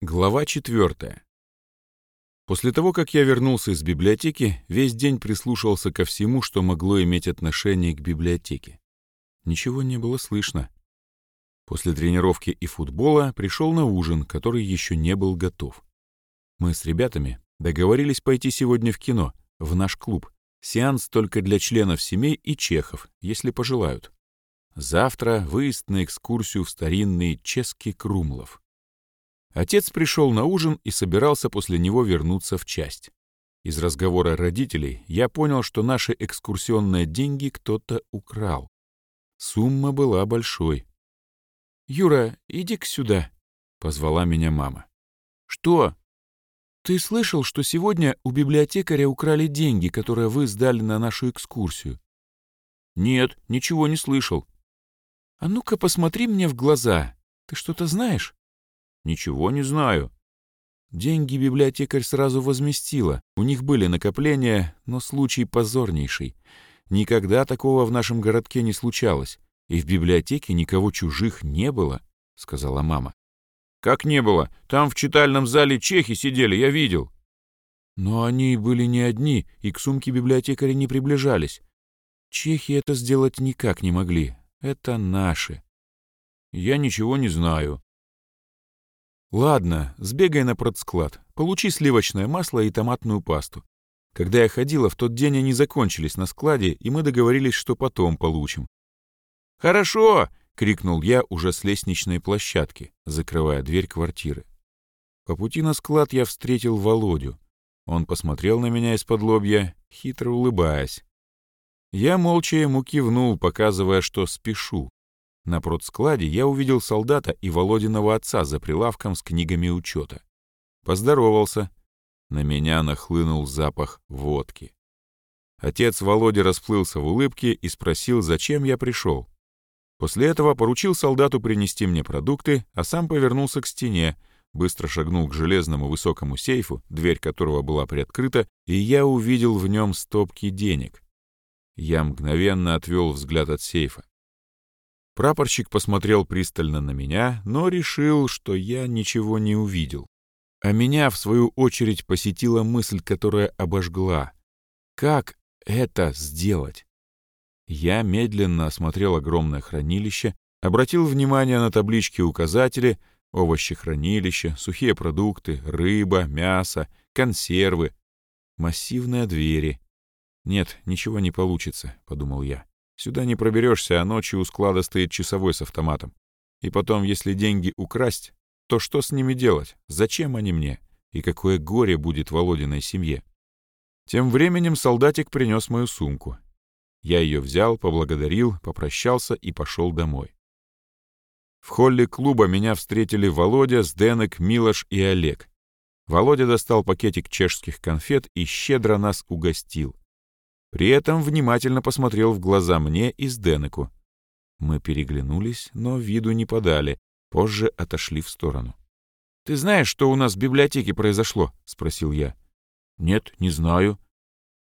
Глава четвертая. После того, как я вернулся из библиотеки, весь день прислушивался ко всему, что могло иметь отношение к библиотеке. Ничего не было слышно. После тренировки и футбола пришел на ужин, который еще не был готов. Мы с ребятами договорились пойти сегодня в кино, в наш клуб. Сеанс только для членов семей и чехов, если пожелают. Завтра выезд на экскурсию в старинный Ческий Крумлов. Отец пришел на ужин и собирался после него вернуться в часть. Из разговора родителей я понял, что наши экскурсионные деньги кто-то украл. Сумма была большой. «Юра, иди-ка сюда», — позвала меня мама. «Что?» «Ты слышал, что сегодня у библиотекаря украли деньги, которые вы сдали на нашу экскурсию?» «Нет, ничего не слышал». «А ну-ка посмотри мне в глаза. Ты что-то знаешь?» Ничего не знаю. Деньги библиотекарь сразу возместила. У них были накопления, но случай позорнейший. Никогда такого в нашем городке не случалось. И в библиотеке никого чужих не было, — сказала мама. Как не было? Там в читальном зале чехи сидели, я видел. Но они были не одни, и к сумке библиотекаря не приближались. Чехи это сделать никак не могли. Это наши. Я ничего не знаю. «Ладно, сбегай на продсклад, получи сливочное масло и томатную пасту. Когда я ходила, в тот день они закончились на складе, и мы договорились, что потом получим». «Хорошо!» — крикнул я уже с лестничной площадки, закрывая дверь квартиры. По пути на склад я встретил Володю. Он посмотрел на меня из-под лобья, хитро улыбаясь. Я молча ему кивнул, показывая, что спешу. На продскладе я увидел солдата и Володиного отца за прилавком с книгами учета. Поздоровался. На меня нахлынул запах водки. Отец Володи расплылся в улыбке и спросил, зачем я пришел. После этого поручил солдату принести мне продукты, а сам повернулся к стене, быстро шагнул к железному высокому сейфу, дверь которого была приоткрыта, и я увидел в нем стопки денег. Я мгновенно отвел взгляд от сейфа. Прапорщик посмотрел пристально на меня, но решил, что я ничего не увидел. А меня, в свою очередь, посетила мысль, которая обожгла. Как это сделать? Я медленно осмотрел огромное хранилище, обратил внимание на таблички-указатели, овощехранилище, сухие продукты, рыба, мясо, консервы, массивные двери. «Нет, ничего не получится», — подумал я. Сюда не проберешься, а ночью у склада стоит часовой с автоматом. И потом, если деньги украсть, то что с ними делать? Зачем они мне? И какое горе будет Володиной семье? Тем временем солдатик принес мою сумку. Я ее взял, поблагодарил, попрощался и пошел домой. В холле клуба меня встретили Володя, Сденек, Милош и Олег. Володя достал пакетик чешских конфет и щедро нас угостил. При этом внимательно посмотрел в глаза мне и Сденеку. Мы переглянулись, но виду не подали, позже отошли в сторону. «Ты знаешь, что у нас в библиотеке произошло?» — спросил я. «Нет, не знаю».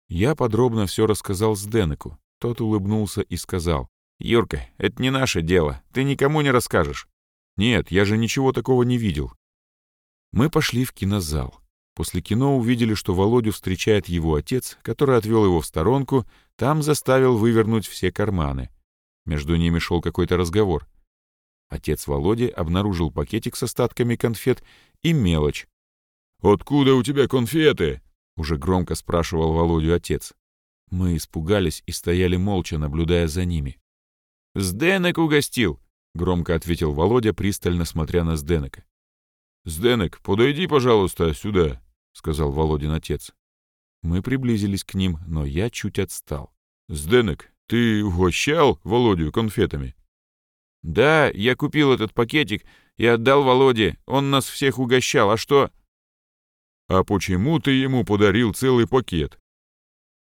Я подробно все рассказал Сденеку. Тот улыбнулся и сказал. «Юрка, это не наше дело. Ты никому не расскажешь». «Нет, я же ничего такого не видел». Мы пошли в кинозал. После кино увидели, что Володю встречает его отец, который отвел его в сторонку, там заставил вывернуть все карманы. Между ними шел какой-то разговор. Отец Володи обнаружил пакетик с остатками конфет и мелочь. «Откуда у тебя конфеты?» — уже громко спрашивал Володю отец. Мы испугались и стояли молча, наблюдая за ними. «Сденек угостил!» — громко ответил Володя, пристально смотря на Сденека. «Сденек, подойди, пожалуйста, сюда!» — сказал Володин отец. Мы приблизились к ним, но я чуть отстал. «Сденек, ты угощал Володю конфетами?» «Да, я купил этот пакетик и отдал Володе. Он нас всех угощал. А что?» «А почему ты ему подарил целый пакет?»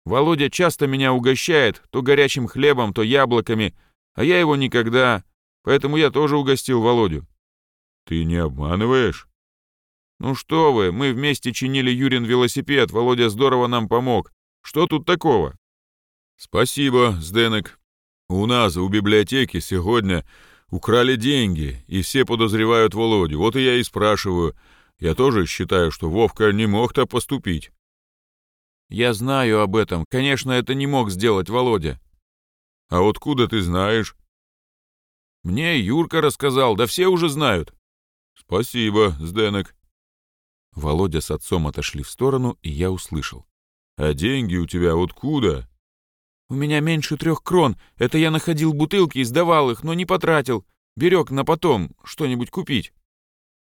«Володя часто меня угощает, то горячим хлебом, то яблоками, а я его никогда, поэтому я тоже угостил Володю». «Ты не обманываешь?» «Ну что вы, мы вместе чинили Юрин велосипед, Володя здорово нам помог. Что тут такого?» «Спасибо, Сденек. У нас у библиотеки сегодня украли деньги, и все подозревают Володю. Вот и я и спрашиваю, Я тоже считаю, что Вовка не мог так поступить». «Я знаю об этом. Конечно, это не мог сделать Володя». «А откуда ты знаешь?» «Мне Юрка рассказал, да все уже знают». «Спасибо, Сденек». Володя с отцом отошли в сторону, и я услышал. «А деньги у тебя откуда?» «У меня меньше трех крон. Это я находил бутылки и сдавал их, но не потратил. Берег на потом что-нибудь купить».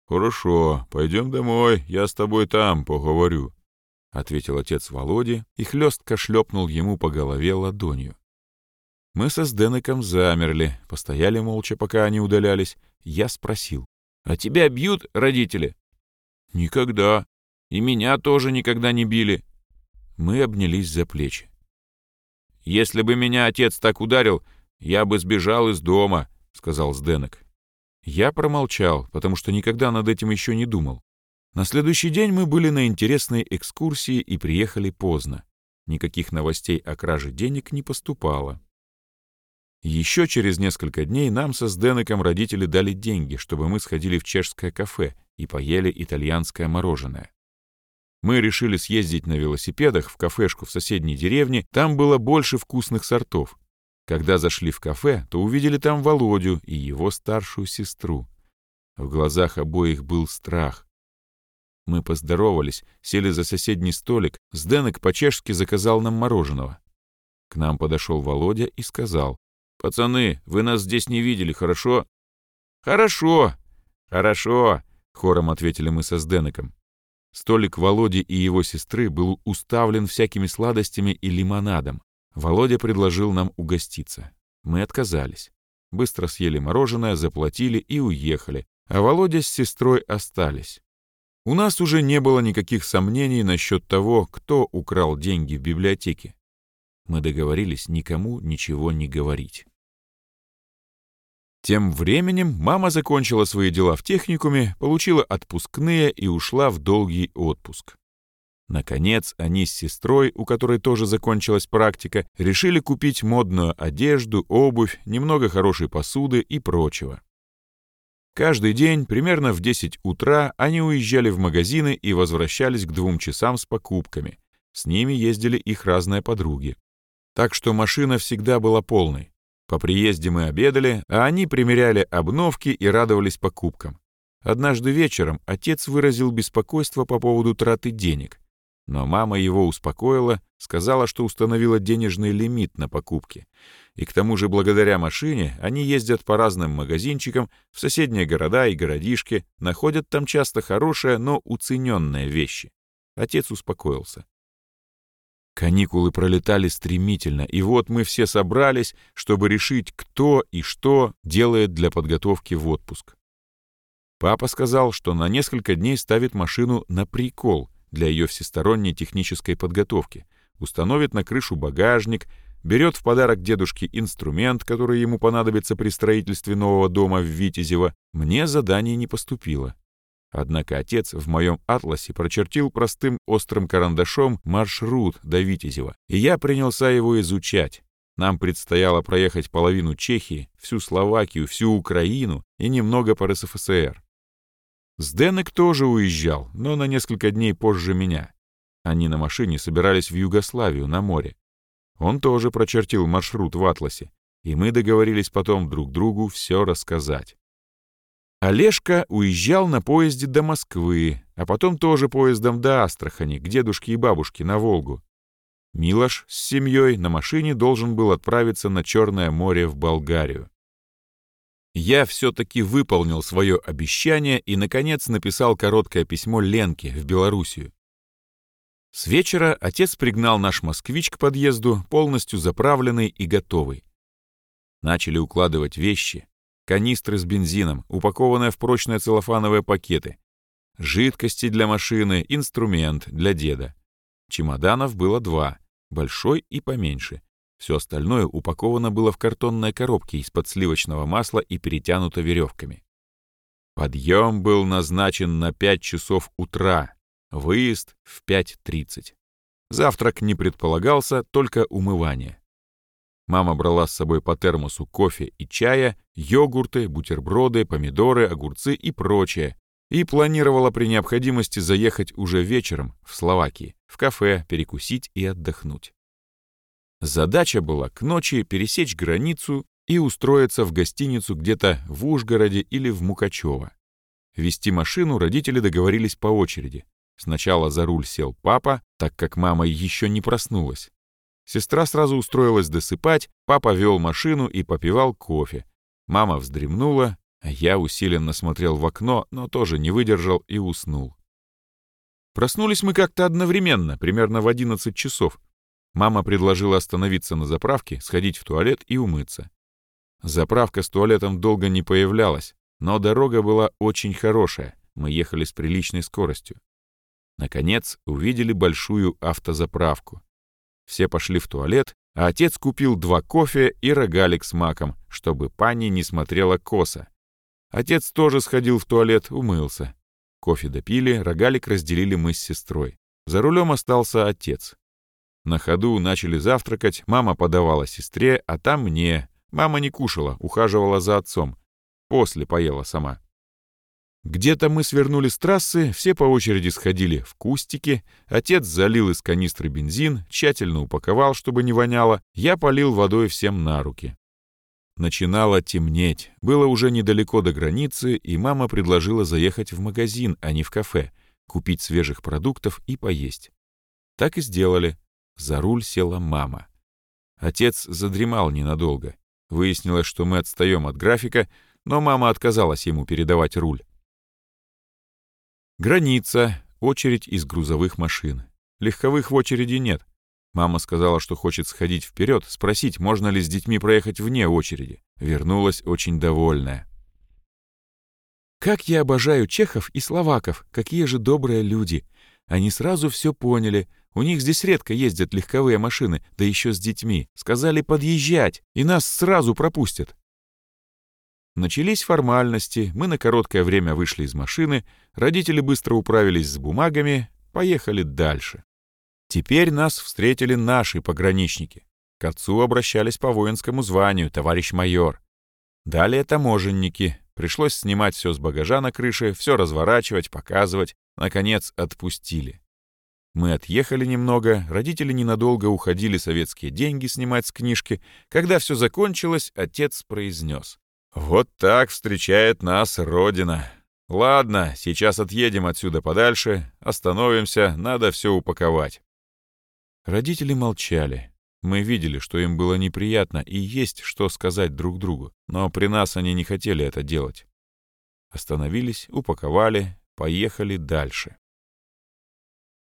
«Хорошо, пойдем домой, я с тобой там поговорю», — ответил отец Володи и хлестко шлепнул ему по голове ладонью. Мы со Сденеком замерли, постояли молча, пока они удалялись. Я спросил. «А тебя бьют родители?» «Никогда. И меня тоже никогда не били». Мы обнялись за плечи. «Если бы меня отец так ударил, я бы сбежал из дома», — сказал Сденек. Я промолчал, потому что никогда над этим еще не думал. На следующий день мы были на интересной экскурсии и приехали поздно. Никаких новостей о краже денег не поступало. Еще через несколько дней нам со Сденеком родители дали деньги, чтобы мы сходили в чешское кафе и поели итальянское мороженое. Мы решили съездить на велосипедах в кафешку в соседней деревне, там было больше вкусных сортов. Когда зашли в кафе, то увидели там Володю и его старшую сестру. В глазах обоих был страх. Мы поздоровались, сели за соседний столик, Сденек по-чешски заказал нам мороженого. К нам подошел Володя и сказал, «Пацаны, вы нас здесь не видели, хорошо?» «Хорошо, хорошо», — хором ответили мы со Сденеком. Столик Володи и его сестры был уставлен всякими сладостями и лимонадом. Володя предложил нам угоститься. Мы отказались. Быстро съели мороженое, заплатили и уехали, а Володя с сестрой остались. У нас уже не было никаких сомнений насчет того, кто украл деньги в библиотеке. Мы договорились никому ничего не говорить. Тем временем мама закончила свои дела в техникуме, получила отпускные и ушла в долгий отпуск. Наконец, они с сестрой, у которой тоже закончилась практика, решили купить модную одежду, обувь, немного хорошей посуды и прочего. Каждый день, примерно в 10 утра, они уезжали в магазины и возвращались к двум часам с покупками. С ними ездили их разные подруги. Так что машина всегда была полной. По приезде мы обедали, а они примеряли обновки и радовались покупкам. Однажды вечером отец выразил беспокойство по поводу траты денег. Но мама его успокоила, сказала, что установила денежный лимит на покупки. И к тому же благодаря машине они ездят по разным магазинчикам в соседние города и городишки, находят там часто хорошие, но уцененные вещи. Отец успокоился. Каникулы пролетали стремительно, и вот мы все собрались, чтобы решить, кто и что делает для подготовки в отпуск. Папа сказал, что на несколько дней ставит машину на прикол для ее всесторонней технической подготовки, установит на крышу багажник, берет в подарок дедушке инструмент, который ему понадобится при строительстве нового дома в Витязево. Мне задание не поступило. Однако отец в моем атласе прочертил простым острым карандашом маршрут до Витязева, и я принялся его изучать. Нам предстояло проехать половину Чехии, всю Словакию, всю Украину и немного по РСФСР. Сденек тоже уезжал, но на несколько дней позже меня. Они на машине собирались в Югославию, на море. Он тоже прочертил маршрут в атласе, и мы договорились потом друг другу все рассказать. Олежка уезжал на поезде до Москвы, а потом тоже поездом до Астрахани, к дедушке и бабушке на Волгу. Милош с семьей на машине должен был отправиться на Черное море в Болгарию. Я все-таки выполнил свое обещание и, наконец, написал короткое письмо Ленке в Белоруссию. С вечера отец пригнал наш москвич к подъезду, полностью заправленный и готовый. Начали укладывать вещи, канистры с бензином, упакованные в прочные целлофановые пакеты, жидкости для машины, инструмент для деда. Чемоданов было два, большой и поменьше. Все остальное упаковано было в картонные коробки из-под сливочного масла и перетянуто веревками. Подъем был назначен на 5 часов утра, выезд в 5.30. Завтрак не предполагался, только умывание. Мама брала с собой по термосу кофе и чая, йогурты, бутерброды, помидоры, огурцы и прочее. и планировала при необходимости заехать уже вечером в Словакии, в кафе, перекусить и отдохнуть. Задача была к ночи пересечь границу и устроиться в гостиницу где-то в Ужгороде или в Мукачево. Вести машину родители договорились по очереди. Сначала за руль сел папа, так как мама еще не проснулась. Сестра сразу устроилась досыпать, папа вел машину и попивал кофе. Мама вздремнула, а я усиленно смотрел в окно, но тоже не выдержал и уснул. Проснулись мы как-то одновременно, примерно в 11 часов. Мама предложила остановиться на заправке, сходить в туалет и умыться. Заправка с туалетом долго не появлялась, но дорога была очень хорошая, мы ехали с приличной скоростью. Наконец, увидели большую автозаправку. Все пошли в туалет, а отец купил два кофе и рогалик с маком, чтобы пани не смотрела косо. Отец тоже сходил в туалет, умылся. Кофе допили, рогалик разделили мы с сестрой. За рулем остался отец. На ходу начали завтракать, мама подавала сестре, а там мне, Мама не кушала, ухаживала за отцом. После поела сама. Где-то мы свернули с трассы, все по очереди сходили в кустики, отец залил из канистры бензин, тщательно упаковал, чтобы не воняло, я полил водой всем на руки. Начинало темнеть, было уже недалеко до границы, и мама предложила заехать в магазин, а не в кафе, купить свежих продуктов и поесть. Так и сделали. За руль села мама. Отец задремал ненадолго. Выяснилось, что мы отстаем от графика, но мама отказалась ему передавать руль. Граница, очередь из грузовых машин. Легковых в очереди нет. Мама сказала, что хочет сходить вперед, спросить, можно ли с детьми проехать вне очереди. Вернулась очень довольная. Как я обожаю чехов и словаков, какие же добрые люди. Они сразу все поняли, у них здесь редко ездят легковые машины, да еще с детьми. Сказали подъезжать, и нас сразу пропустят. Начались формальности, мы на короткое время вышли из машины, родители быстро управились с бумагами, поехали дальше. Теперь нас встретили наши пограничники. К отцу обращались по воинскому званию, товарищ майор. Далее таможенники. Пришлось снимать все с багажа на крыше, все разворачивать, показывать. Наконец, отпустили. Мы отъехали немного, родители ненадолго уходили советские деньги снимать с книжки. Когда все закончилось, отец произнес. «Вот так встречает нас Родина. Ладно, сейчас отъедем отсюда подальше, остановимся, надо все упаковать». Родители молчали. Мы видели, что им было неприятно и есть что сказать друг другу, но при нас они не хотели это делать. Остановились, упаковали, поехали дальше.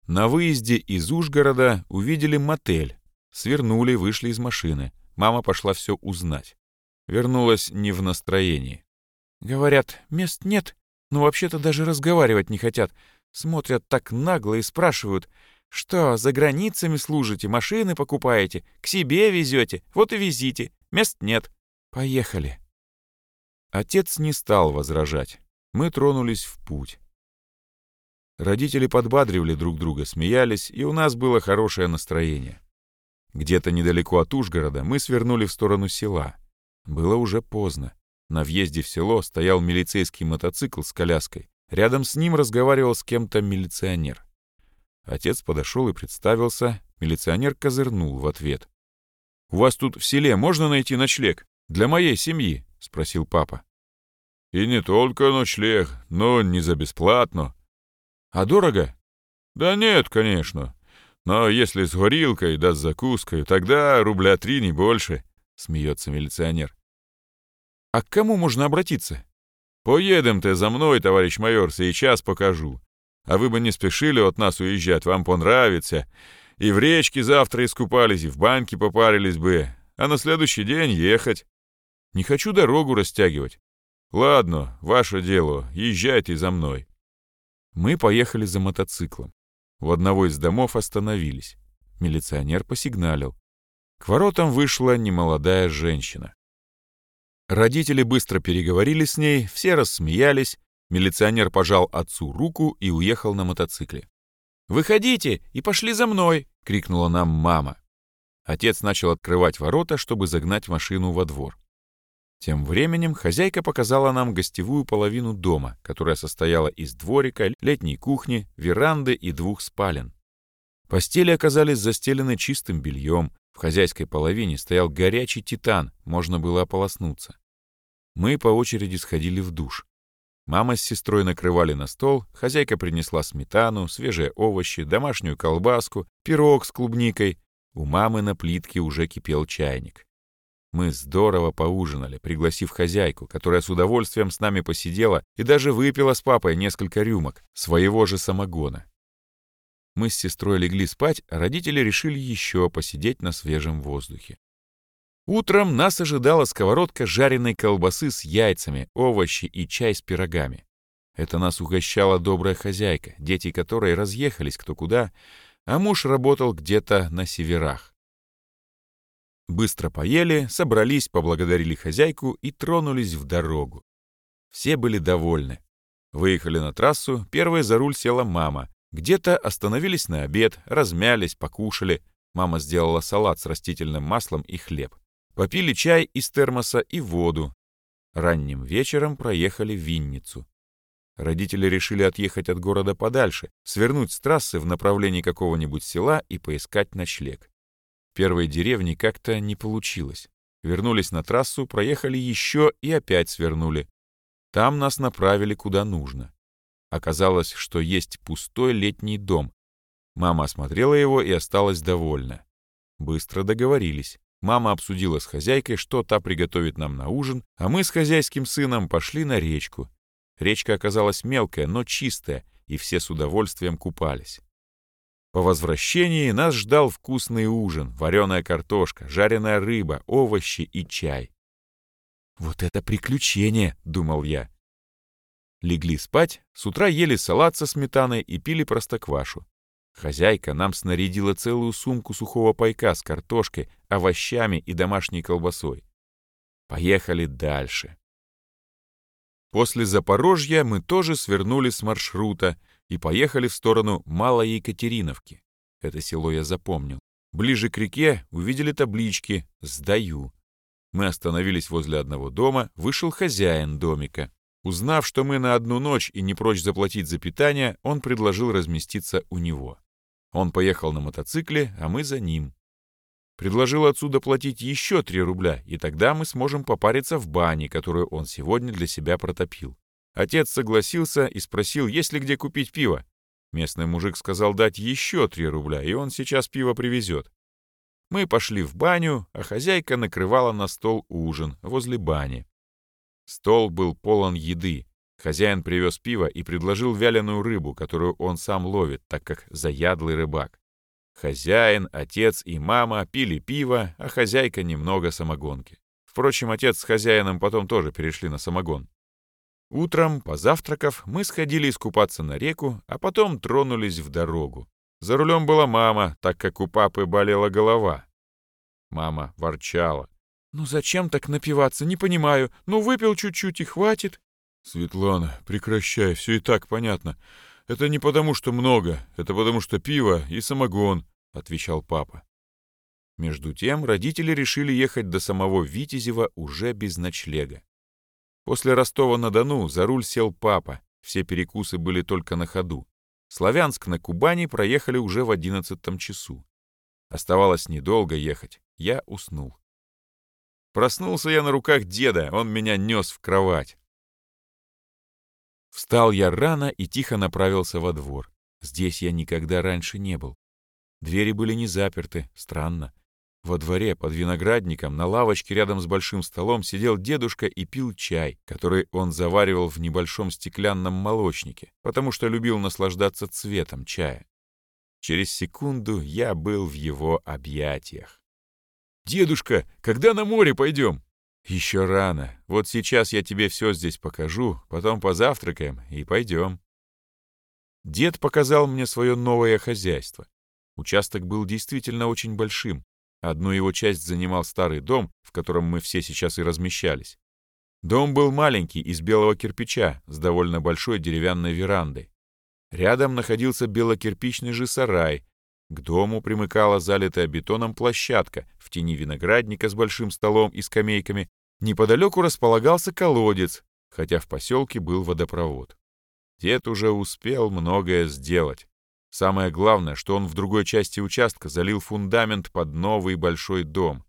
На выезде из Ужгорода увидели мотель. Свернули, вышли из машины. Мама пошла все узнать. Вернулась не в настроении. Говорят, мест нет, но вообще-то даже разговаривать не хотят. Смотрят так нагло и спрашивают, что, за границами служите, машины покупаете, к себе везете, вот и везите, мест нет. Поехали. Отец не стал возражать. Мы тронулись в путь. Родители подбадривали друг друга, смеялись, и у нас было хорошее настроение. Где-то недалеко от Ужгорода мы свернули в сторону села. Было уже поздно. На въезде в село стоял милицейский мотоцикл с коляской. Рядом с ним разговаривал с кем-то милиционер. Отец подошел и представился. Милиционер козырнул в ответ. «У вас тут в селе можно найти ночлег? Для моей семьи?» — спросил папа. «И не только ночлег, но не за бесплатно», а дорого? Да нет, конечно. Но если с горилкой да с закуской, тогда рубля три, не больше, смеется милиционер. А к кому можно обратиться? Поедем ты за мной, товарищ майор, сейчас покажу. А вы бы не спешили от нас уезжать, вам понравится. И в речке завтра искупались, и в банке попарились бы, а на следующий день ехать. Не хочу дорогу растягивать. Ладно, ваше дело, езжайте за мной. Мы поехали за мотоциклом. У одного из домов остановились. Милиционер посигналил. К воротам вышла немолодая женщина. Родители быстро переговорили с ней, все рассмеялись. Милиционер пожал отцу руку и уехал на мотоцикле. «Выходите и пошли за мной!» — крикнула нам мама. Отец начал открывать ворота, чтобы загнать машину во двор. Тем временем хозяйка показала нам гостевую половину дома, которая состояла из дворика, летней кухни, веранды и двух спален. Постели оказались застелены чистым бельем, в хозяйской половине стоял горячий титан, можно было ополоснуться. Мы по очереди сходили в душ. Мама с сестрой накрывали на стол, хозяйка принесла сметану, свежие овощи, домашнюю колбаску, пирог с клубникой. У мамы на плитке уже кипел чайник. Мы здорово поужинали, пригласив хозяйку, которая с удовольствием с нами посидела и даже выпила с папой несколько рюмок своего же самогона. Мы с сестрой легли спать, а родители решили еще посидеть на свежем воздухе. Утром нас ожидала сковородка жареной колбасы с яйцами, овощи и чай с пирогами. Это нас угощала добрая хозяйка, дети которой разъехались кто куда, а муж работал где-то на северах. Быстро поели, собрались, поблагодарили хозяйку и тронулись в дорогу. Все были довольны. Выехали на трассу, первой за руль села мама. Где-то остановились на обед, размялись, покушали. Мама сделала салат с растительным маслом и хлеб. Попили чай из термоса и воду. Ранним вечером проехали в Винницу. Родители решили отъехать от города подальше, свернуть с трассы в направлении какого-нибудь села и поискать ночлег первой деревне как-то не получилось. Вернулись на трассу, проехали еще и опять свернули. Там нас направили куда нужно. Оказалось, что есть пустой летний дом. Мама осмотрела его и осталась довольна. Быстро договорились. Мама обсудила с хозяйкой, что та приготовит нам на ужин, а мы с хозяйским сыном пошли на речку. Речка оказалась мелкая, но чистая, и все с удовольствием купались. По возвращении нас ждал вкусный ужин, вареная картошка, жареная рыба, овощи и чай. «Вот это приключение!» — думал я. Легли спать, с утра ели салат со сметаной и пили простоквашу. Хозяйка нам снарядила целую сумку сухого пайка с картошкой, овощами и домашней колбасой. Поехали дальше. После Запорожья мы тоже свернули с маршрута и поехали в сторону Малой Екатериновки. Это село я запомнил. Ближе к реке увидели таблички «Сдаю». Мы остановились возле одного дома, вышел хозяин домика. Узнав, что мы на одну ночь и не прочь заплатить за питание, он предложил разместиться у него. Он поехал на мотоцикле, а мы за ним. Предложил отсюда платить еще 3 рубля, и тогда мы сможем попариться в бане, которую он сегодня для себя протопил. Отец согласился и спросил, есть ли где купить пиво. Местный мужик сказал дать еще три рубля, и он сейчас пиво привезет. Мы пошли в баню, а хозяйка накрывала на стол ужин возле бани. Стол был полон еды. Хозяин привез пиво и предложил вяленую рыбу, которую он сам ловит, так как заядлый рыбак. Хозяин, отец и мама пили пиво, а хозяйка немного самогонки. Впрочем, отец с хозяином потом тоже перешли на самогон. Утром, позавтракав, мы сходили искупаться на реку, а потом тронулись в дорогу. За рулем была мама, так как у папы болела голова. Мама ворчала. «Ну зачем так напиваться? Не понимаю. Ну выпил чуть-чуть и хватит». «Светлана, прекращай, все и так понятно. Это не потому, что много, это потому, что пиво и самогон», — отвечал папа. Между тем родители решили ехать до самого Витязева уже без ночлега. После Ростова-на-Дону за руль сел папа, все перекусы были только на ходу. Славянск на Кубани проехали уже в одиннадцатом часу. Оставалось недолго ехать, я уснул. Проснулся я на руках деда, он меня нес в кровать. Встал я рано и тихо направился во двор. Здесь я никогда раньше не был. Двери были не заперты, странно. Во дворе под виноградником на лавочке рядом с большим столом сидел дедушка и пил чай, который он заваривал в небольшом стеклянном молочнике, потому что любил наслаждаться цветом чая. Через секунду я был в его объятиях. «Дедушка, когда на море пойдем?» «Еще рано. Вот сейчас я тебе все здесь покажу, потом позавтракаем и пойдем». Дед показал мне свое новое хозяйство. Участок был действительно очень большим, Одну его часть занимал старый дом, в котором мы все сейчас и размещались. Дом был маленький, из белого кирпича, с довольно большой деревянной верандой. Рядом находился белокирпичный же сарай. К дому примыкала залитая бетоном площадка в тени виноградника с большим столом и скамейками, Неподалеку располагался колодец, хотя в поселке был водопровод. Дед уже успел многое сделать. Самое главное, что он в другой части участка залил фундамент под новый большой дом.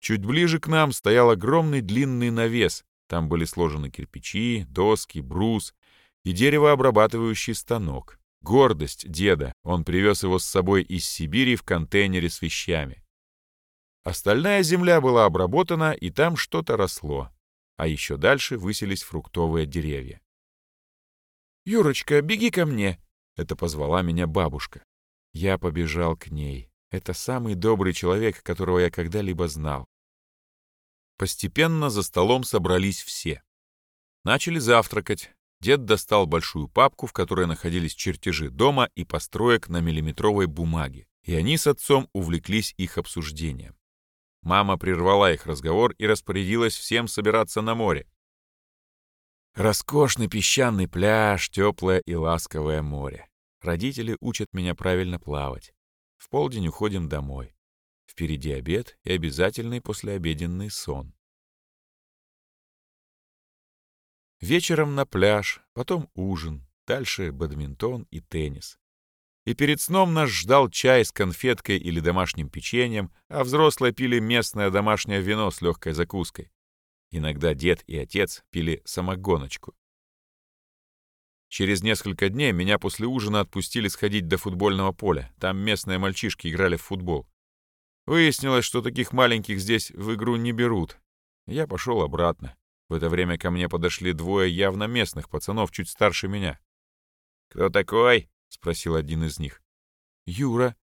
Чуть ближе к нам стоял огромный длинный навес. Там были сложены кирпичи, доски, брус и деревообрабатывающий станок. Гордость деда. Он привез его с собой из Сибири в контейнере с вещами. Остальная земля была обработана, и там что-то росло. А еще дальше высились фруктовые деревья. «Юрочка, беги ко мне!» — это позвала меня бабушка. Я побежал к ней. Это самый добрый человек, которого я когда-либо знал. Постепенно за столом собрались все. Начали завтракать. Дед достал большую папку, в которой находились чертежи дома и построек на миллиметровой бумаге, и они с отцом увлеклись их обсуждением. Мама прервала их разговор и распорядилась всем собираться на море. Роскошный песчаный пляж, теплое и ласковое море. Родители учат меня правильно плавать. В полдень уходим домой. Впереди обед и обязательный послеобеденный сон. Вечером на пляж, потом ужин, дальше бадминтон и теннис. И перед сном нас ждал чай с конфеткой или домашним печеньем, а взрослые пили местное домашнее вино с легкой закуской. Иногда дед и отец пили самогоночку. Через несколько дней меня после ужина отпустили сходить до футбольного поля. Там местные мальчишки играли в футбол. Выяснилось, что таких маленьких здесь в игру не берут. Я пошел обратно. В это время ко мне подошли двое явно местных пацанов, чуть старше меня. «Кто такой?» — спросил один из них. «Юра».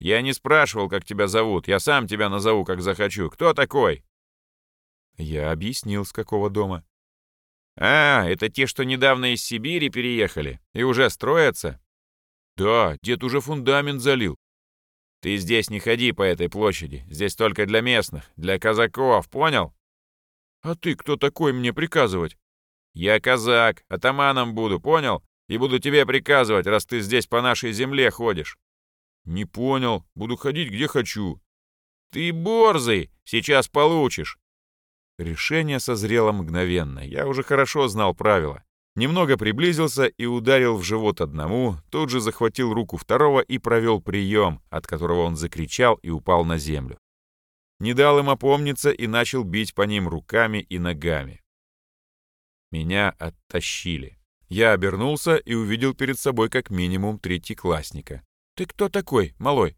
«Я не спрашивал, как тебя зовут. Я сам тебя назову, как захочу. Кто такой?» Я объяснил, с какого дома. «А, это те, что недавно из Сибири переехали и уже строятся?» «Да, дед уже фундамент залил». «Ты здесь не ходи по этой площади. Здесь только для местных, для казаков, понял?» «А ты кто такой мне приказывать?» «Я казак, атаманом буду, понял? И буду тебе приказывать, раз ты здесь по нашей земле ходишь». «Не понял. Буду ходить, где хочу». «Ты борзый! Сейчас получишь. Решение созрело мгновенно. Я уже хорошо знал правила. Немного приблизился и ударил в живот одному, тут же захватил руку второго и провел прием, от которого он закричал и упал на землю. Не дал им опомниться и начал бить по ним руками и ногами. Меня оттащили. Я обернулся и увидел перед собой как минимум третьеклассника. «Ты кто такой, малой?»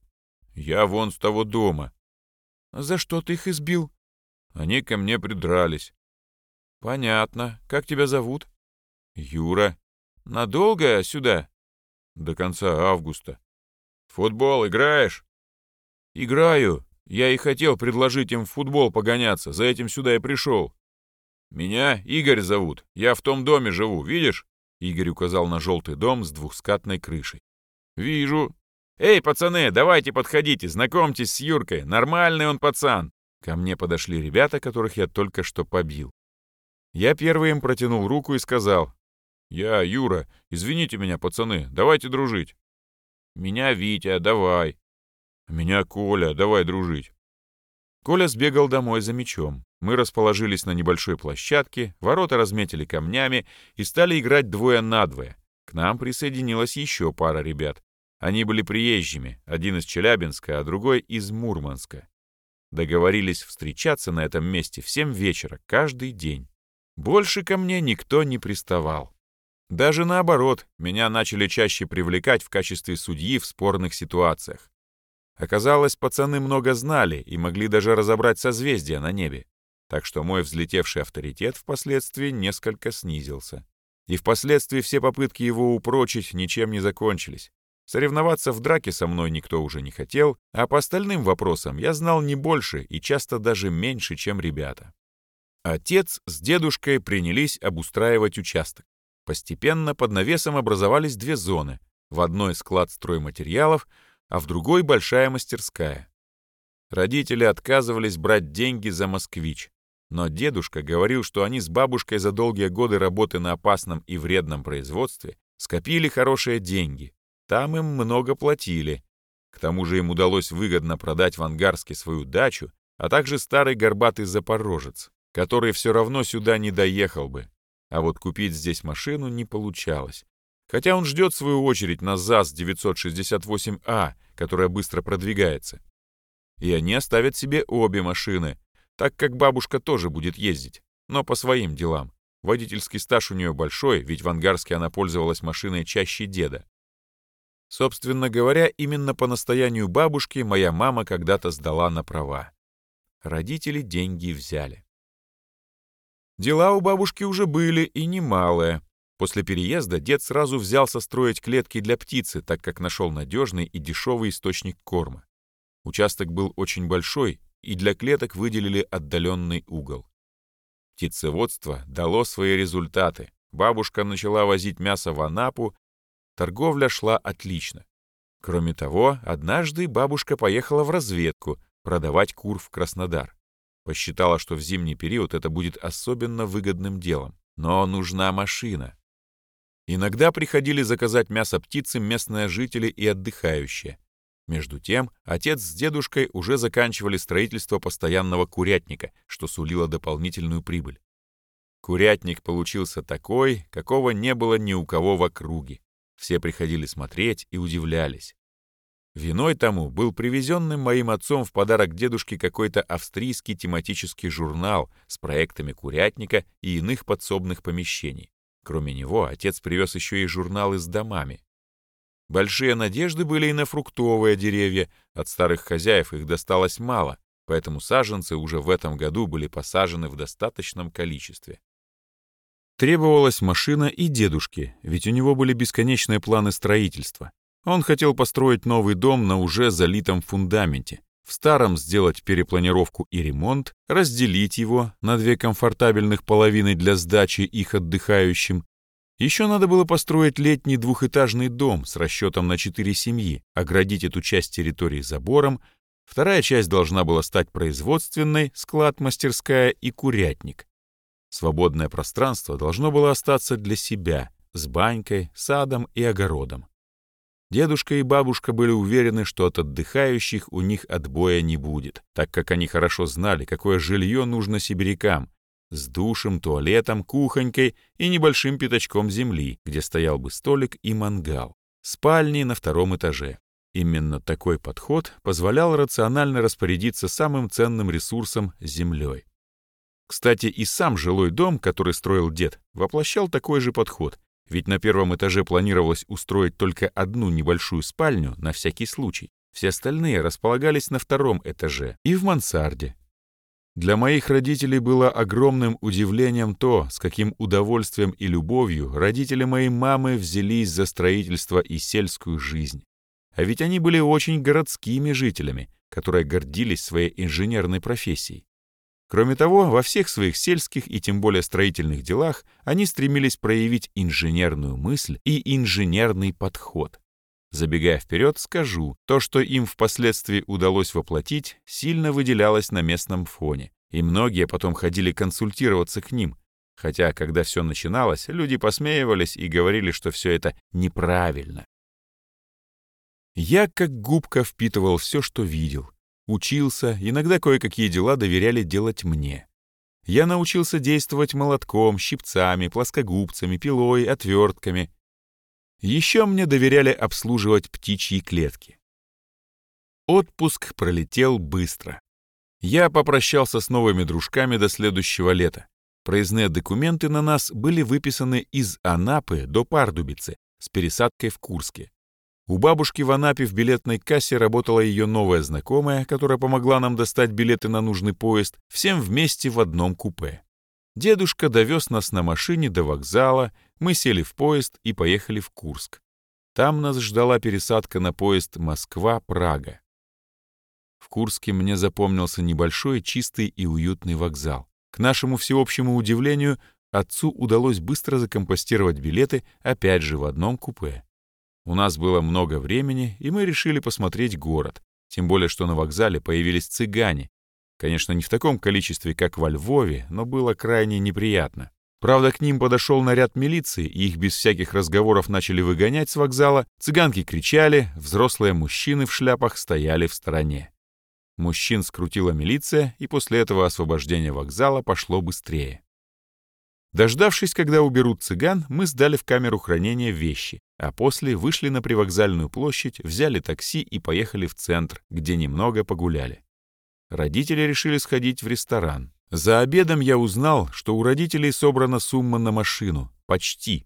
«Я вон с того дома». «За что ты их избил?» Они ко мне придрались. Понятно. Как тебя зовут? Юра. Надолго сюда? До конца августа. Футбол играешь? Играю. Я и хотел предложить им в футбол погоняться, за этим сюда и пришел. Меня Игорь зовут. Я в том доме живу, видишь? Игорь указал на желтый дом с двухскатной крышей. Вижу. Эй, пацаны, давайте подходите, знакомьтесь с Юркой. Нормальный он пацан. Ко мне подошли ребята, которых я только что побил. Я первый им протянул руку и сказал, «Я Юра, извините меня, пацаны, давайте дружить». «Меня Витя, давай». «Меня Коля, давай дружить». Коля сбегал домой за мячом. Мы расположились на небольшой площадке, ворота разметили камнями и стали играть двое на двое. К нам присоединилась еще пара ребят. Они были приезжими, один из Челябинска, а другой из Мурманска. Договорились встречаться на этом месте в семь вечера каждый день. Больше ко мне никто не приставал. Даже наоборот, меня начали чаще привлекать в качестве судьи в спорных ситуациях. Оказалось, пацаны много знали и могли даже разобрать созвездия на небе. Так что мой взлетевший авторитет впоследствии несколько снизился. И впоследствии все попытки его упрочить ничем не закончились. Соревноваться в драке со мной никто уже не хотел, а по остальным вопросам я знал не больше и часто даже меньше, чем ребята. Отец с дедушкой принялись обустраивать участок. Постепенно под навесом образовались две зоны. В одной склад стройматериалов, а в другой большая мастерская. Родители отказывались брать деньги за «Москвич». Но дедушка говорил, что они с бабушкой за долгие годы работы на опасном и вредном производстве скопили хорошие деньги, там им много платили. К тому же им удалось выгодно продать в Ангарске свою дачу, а также старый горбатый запорожец. который все равно сюда не доехал бы. А вот купить здесь машину не получалось. Хотя он ждет свою очередь на ЗАЗ-968А, которая быстро продвигается. И они оставят себе обе машины, так как бабушка тоже будет ездить, но по своим делам. Водительский стаж у нее большой, ведь в Ангарске она пользовалась машиной чаще деда. Собственно говоря, именно по настоянию бабушки моя мама когда-то сдала на права. Родители деньги взяли. Дела у бабушки уже были и немалые. После переезда дед сразу взялся строить клетки для птицы, так как нашел надежный и дешевый источник корма. Участок был очень большой, и для клеток выделили отдаленный угол. Птицеводство дало свои результаты. Бабушка начала возить мясо в Анапу, торговля шла отлично. Кроме того, однажды бабушка поехала в разведку продавать кур в Краснодар. Посчитала, что в зимний период это будет особенно выгодным делом. Но нужна машина. Иногда приходили заказать мясо птицы местные жители и отдыхающие. Между тем, отец с дедушкой уже заканчивали строительство постоянного курятника, что сулило дополнительную прибыль. Курятник получился такой, какого не было ни у кого в округе. Все приходили смотреть и удивлялись. Виной тому был привезенный моим отцом в подарок дедушке какой-то австрийский тематический журнал с проектами курятника и иных подсобных помещений. Кроме него, отец привез еще и журналы с домами. Большие надежды были и на фруктовые деревья, от старых хозяев их досталось мало, поэтому саженцы уже в этом году были посажены в достаточном количестве. Требовалась машина и дедушке, ведь у него были бесконечные планы строительства. Он хотел построить новый дом на уже залитом фундаменте, в старом сделать перепланировку и ремонт, разделить его на две комфортабельных половины для сдачи их отдыхающим еще надо было построить летний двухэтажный дом с расчетом на четыре семьи, оградить эту часть территории забором, вторая часть должна была стать производственной, склад, мастерская и курятник. Свободное пространство должно было остаться для себя, с банькой, садом и огородом. Дедушка и бабушка были уверены, что от отдыхающих у них отбоя не будет, так как они хорошо знали, какое жилье нужно сибирякам, с душем, туалетом, кухонькой и небольшим пятачком земли, где стоял бы столик и мангал. Спальни на втором этаже. Именно такой подход позволял рационально распорядиться самым ценным ресурсом — землей. Кстати, и сам жилой дом, который строил дед, воплощал такой же подход, ведь на первом этаже планировалось устроить только одну небольшую спальню на всякий случай. Все остальные располагались на втором этаже и в мансарде, для моих родителей было огромным удивлением то, с каким удовольствием и любовью родители моей мамы взялись за строительство и сельскую жизнь. А ведь они были очень городскими жителями, которые гордились своей инженерной профессией. Кроме того, во всех своих сельских и тем более строительных делах они стремились проявить инженерную мысль и инженерный подход. Забегая вперед, скажу, то, что им впоследствии удалось воплотить, сильно выделялось на местном фоне, и многие потом ходили консультироваться к ним, хотя, когда все начиналось, люди посмеивались и говорили, что все это неправильно. Я как губка впитывал все, что видел, учился, иногда кое-какие дела доверяли делать мне. Я научился действовать молотком, щипцами, плоскогубцами, пилой, отвертками, еще мне доверяли обслуживать птичьи клетки. Отпуск пролетел быстро. Я попрощался с новыми дружками до следующего лета. Проездные документы на нас были выписаны из Анапы до Пардубицы с пересадкой в Курске. У бабушки в Анапе в билетной кассе работала ее новая знакомая, которая помогла нам достать билеты на нужный поезд, всем вместе в одном купе. Дедушка довез нас на машине до вокзала, мы сели в поезд и поехали в Курск. Там нас ждала пересадка на поезд Москва-Прага. В Курске мне запомнился небольшой, чистый и уютный вокзал. К нашему всеобщему удивлению, отцу удалось быстро закомпостировать билеты опять же в одном купе. У нас было много времени, и мы решили посмотреть город, тем более что на вокзале появились цыгане. Конечно, не в таком количестве, как во Львове, но было крайне неприятно. Правда, к ним подошел наряд милиции, и их без всяких разговоров начали выгонять с вокзала, цыганки кричали, взрослые мужчины в шляпах стояли в стороне. Мужчин скрутила милиция, и после этого освобождение вокзала пошло быстрее. Дождавшись, когда уберут цыган, мы сдали в камеру хранения вещи, а после вышли на привокзальную площадь, взяли такси и поехали в центр, где немного погуляли. Родители решили сходить в ресторан. За обедом я узнал, что у родителей собрана сумма на машину. Почти.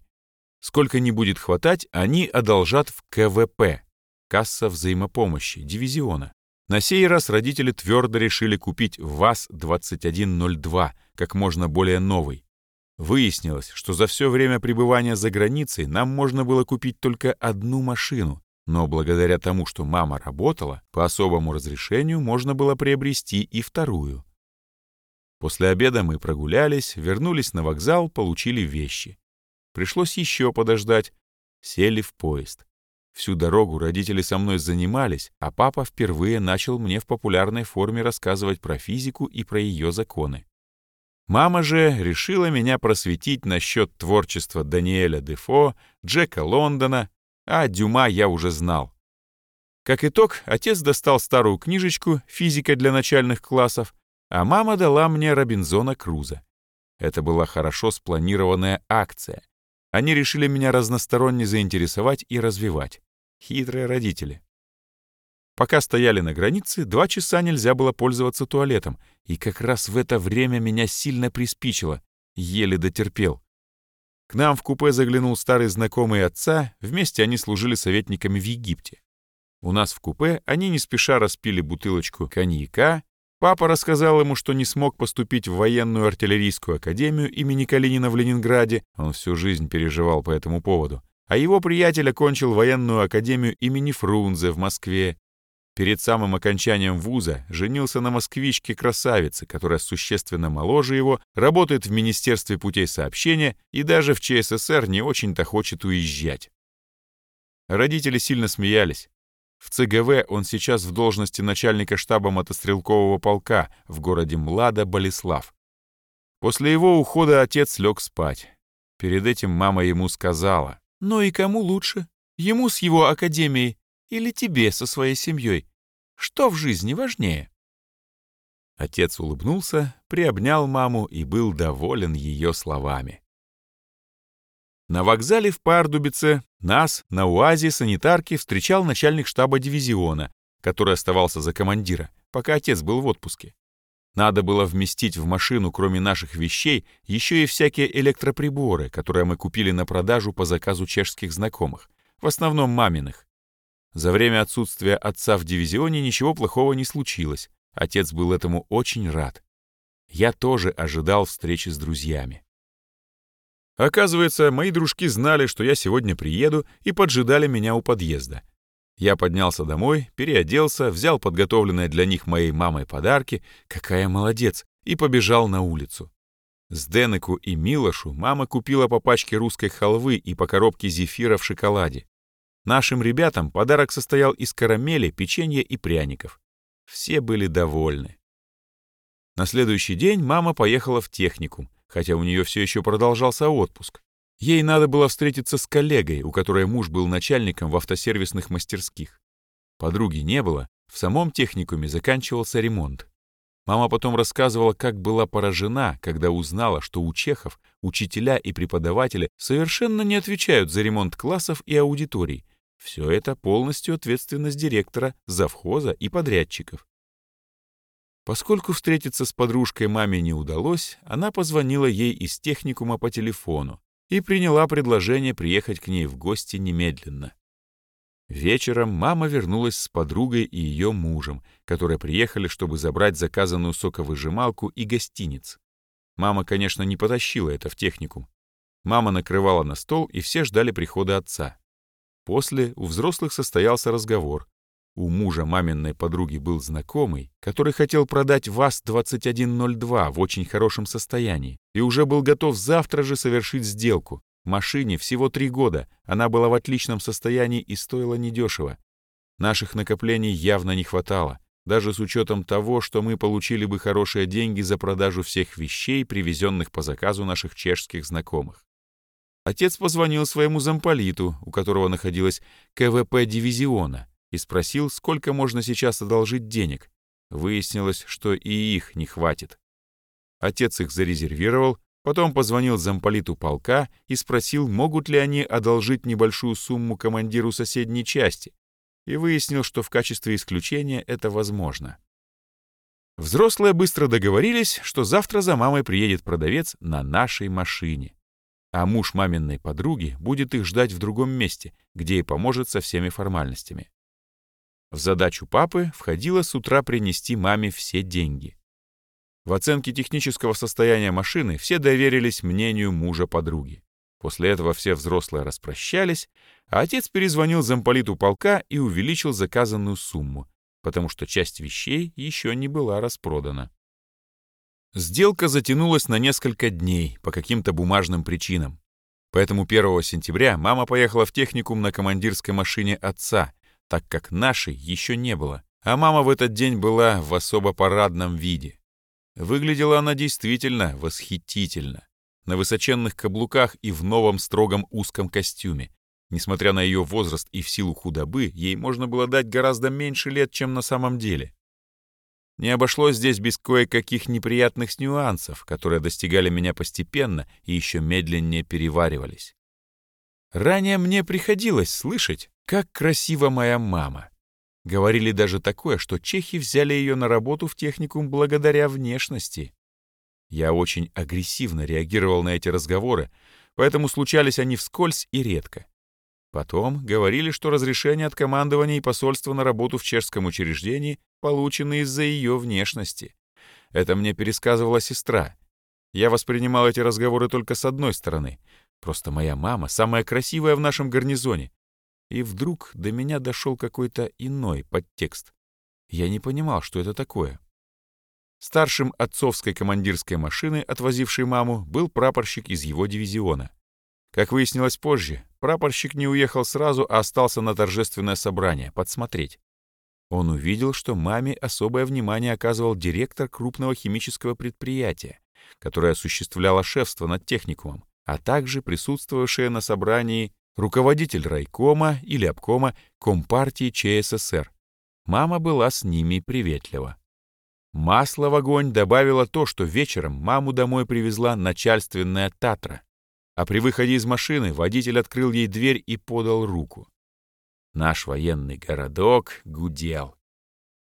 Сколько не будет хватать, они одолжат в КВП. Касса взаимопомощи, дивизиона. На сей раз родители твердо решили купить ВАЗ-2102, как можно более новый. Выяснилось, что за все время пребывания за границей нам можно было купить только одну машину, но благодаря тому, что мама работала, по особому разрешению можно было приобрести и вторую. После обеда мы прогулялись, вернулись на вокзал, получили вещи. Пришлось еще подождать. Сели в поезд. Всю дорогу родители со мной занимались, а папа впервые начал мне в популярной форме рассказывать про физику и про ее законы. Мама же решила меня просветить насчет творчества Даниэля Дефо, Джека Лондона, а Дюма я уже знал. Как итог, отец достал старую книжечку «Физика для начальных классов», а мама дала мне Робинзона Круза. Это была хорошо спланированная акция. Они решили меня разносторонне заинтересовать и развивать. Хитрые родители. Пока стояли на границе, два часа нельзя было пользоваться туалетом, и как раз в это время меня сильно приспичило, еле дотерпел. К нам в купе заглянул старый знакомый отца, вместе они служили советниками в Египте. У нас в купе они не спеша распили бутылочку коньяка, Папа рассказал ему, что не смог поступить в военную артиллерийскую академию имени Калинина в Ленинграде, он всю жизнь переживал по этому поводу, а его приятель окончил военную академию имени Фрунзе в Москве. Перед самым окончанием вуза женился на москвичке-красавице, которая существенно моложе его, работает в Министерстве путей сообщения и даже в ЧССР не очень-то хочет уезжать. Родители сильно смеялись. В ЦГВ он сейчас в должности начальника штаба мотострелкового полка в городе Млада-Болеслав. После его ухода отец лег спать. Перед этим мама ему сказала, «Ну и кому лучше? Ему с его академией или тебе со своей семьей? Что в жизни важнее?» Отец улыбнулся, приобнял маму и был доволен ее словами. На вокзале в Пардубице нас на УАЗе санитарки встречал начальник штаба дивизиона, который оставался за командира, пока отец был в отпуске. Надо было вместить в машину, кроме наших вещей, еще и всякие электроприборы, которые мы купили на продажу по заказу чешских знакомых, в основном маминых. За время отсутствия отца в дивизионе ничего плохого не случилось. Отец был этому очень рад. Я тоже ожидал встречи с друзьями. Оказывается, мои дружки знали, что я сегодня приеду, и поджидали меня у подъезда. Я поднялся домой, переоделся, взял подготовленные для них моей мамой подарки, какая молодец, и побежал на улицу. С Денеку и Милошу мама купила по пачке русской халвы и по коробке зефира в шоколаде. Нашим ребятам подарок состоял из карамели, печенья и пряников. Все были довольны. На следующий день мама поехала в техникум, хотя у нее все еще продолжался отпуск. Ей надо было встретиться с коллегой, у которой муж был начальником в автосервисных мастерских. Подруги не было, в самом техникуме заканчивался ремонт. Мама потом рассказывала, как была поражена, когда узнала, что у чехов учителя и преподаватели совершенно не отвечают за ремонт классов и аудиторий. Все это полностью ответственность директора, завхоза и подрядчиков. Поскольку встретиться с подружкой маме не удалось, она позвонила ей из техникума по телефону и приняла предложение приехать к ней в гости немедленно. Вечером мама вернулась с подругой и ее мужем, которые приехали, чтобы забрать заказанную соковыжималку и гостиниц. Мама, конечно, не потащила это в техникум. Мама накрывала на стол, и все ждали прихода отца. После у взрослых состоялся разговор, у мужа маминой подруги был знакомый, который хотел продать ВАЗ-2102 в очень хорошем состоянии и уже был готов завтра же совершить сделку. Машине всего три года, она была в отличном состоянии и стоила недешево. Наших накоплений явно не хватало, даже с учетом того, что мы получили бы хорошие деньги за продажу всех вещей, привезенных по заказу наших чешских знакомых. Отец позвонил своему замполиту, у которого находилась КВП дивизиона, и спросил, сколько можно сейчас одолжить денег. Выяснилось, что и их не хватит. Отец их зарезервировал, потом позвонил замполиту полка и спросил, могут ли они одолжить небольшую сумму командиру соседней части, и выяснил, что в качестве исключения это возможно. Взрослые быстро договорились, что завтра за мамой приедет продавец на нашей машине, а муж маминой подруги будет их ждать в другом месте, где и поможет со всеми формальностями. В задачу папы входило с утра принести маме все деньги. В оценке технического состояния машины все доверились мнению мужа подруги. После этого все взрослые распрощались, а отец перезвонил замполиту полка и увеличил заказанную сумму, потому что часть вещей еще не была распродана. Сделка затянулась на несколько дней по каким-то бумажным причинам. Поэтому 1 сентября мама поехала в техникум на командирской машине отца, так как нашей еще не было, а мама в этот день была в особо парадном виде. Выглядела она действительно восхитительно. На высоченных каблуках и в новом строгом узком костюме. Несмотря на ее возраст и в силу худобы, ей можно было дать гораздо меньше лет, чем на самом деле. Не обошлось здесь без кое-каких неприятных нюансов, которые достигали меня постепенно и еще медленнее переваривались. Ранее мне приходилось слышать, как красива моя мама. Говорили даже такое, что чехи взяли ее на работу в техникум благодаря внешности. Я очень агрессивно реагировал на эти разговоры, поэтому случались они вскользь и редко. Потом говорили, что разрешение от командования и посольства на работу в чешском учреждении получено из-за ее внешности. Это мне пересказывала сестра. Я воспринимал эти разговоры только с одной стороны. Просто моя мама самая красивая в нашем гарнизоне, и вдруг до меня дошел какой-то иной подтекст. Я не понимал, что это такое. Старшим отцовской командирской машины, отвозившей маму, был прапорщик из его дивизиона. Как выяснилось позже, прапорщик не уехал сразу, а остался на торжественное собрание, подсмотреть. Он увидел, что маме особое внимание оказывал директор крупного химического предприятия, которое осуществляло шефство над техникумом, а также присутствовавшие на собрании руководитель райкома или обкома Компартии ЧССР. Мама была с ними приветлива. Масло в огонь добавило то, что вечером маму домой привезла начальственная Татра, а при выходе из машины водитель открыл ей дверь и подал руку. Наш военный городок гудел.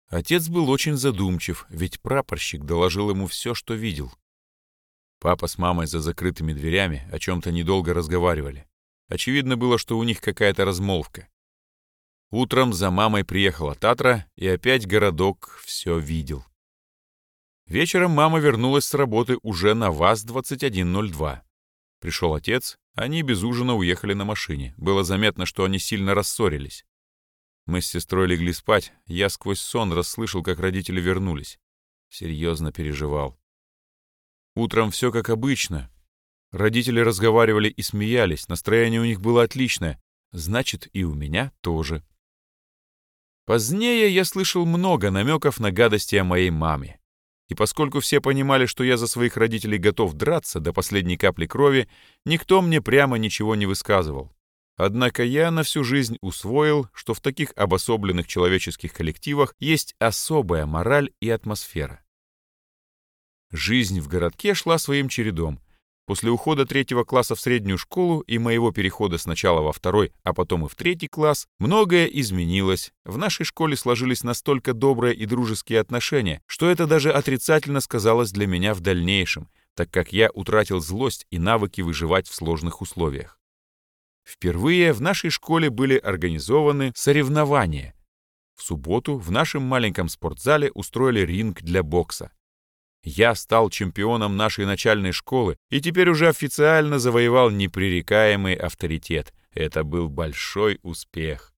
Отец был очень задумчив, ведь прапорщик доложил ему все, что видел. Папа с мамой за закрытыми дверями о чем-то недолго разговаривали. Очевидно было, что у них какая-то размолвка. Утром за мамой приехала Татра, и опять городок все видел. Вечером мама вернулась с работы уже на ВАЗ-2102. Пришел отец, они без ужина уехали на машине. Было заметно, что они сильно рассорились. Мы с сестрой легли спать, я сквозь сон расслышал, как родители вернулись. Серьезно переживал. Утром все как обычно, Родители разговаривали и смеялись, настроение у них было отличное. Значит, и у меня тоже. Позднее я слышал много намеков на гадости о моей маме. И поскольку все понимали, что я за своих родителей готов драться до последней капли крови, никто мне прямо ничего не высказывал. Однако я на всю жизнь усвоил, что в таких обособленных человеческих коллективах есть особая мораль и атмосфера. Жизнь в городке шла своим чередом, После ухода третьего класса в среднюю школу и моего перехода сначала во второй, а потом и в третий класс, многое изменилось. В нашей школе сложились настолько добрые и дружеские отношения, что это даже отрицательно сказалось для меня в дальнейшем, так как я утратил злость и навыки выживать в сложных условиях. Впервые в нашей школе были организованы соревнования. В субботу в нашем маленьком спортзале устроили ринг для бокса. Я стал чемпионом нашей начальной школы и теперь уже официально завоевал непререкаемый авторитет. Это был большой успех.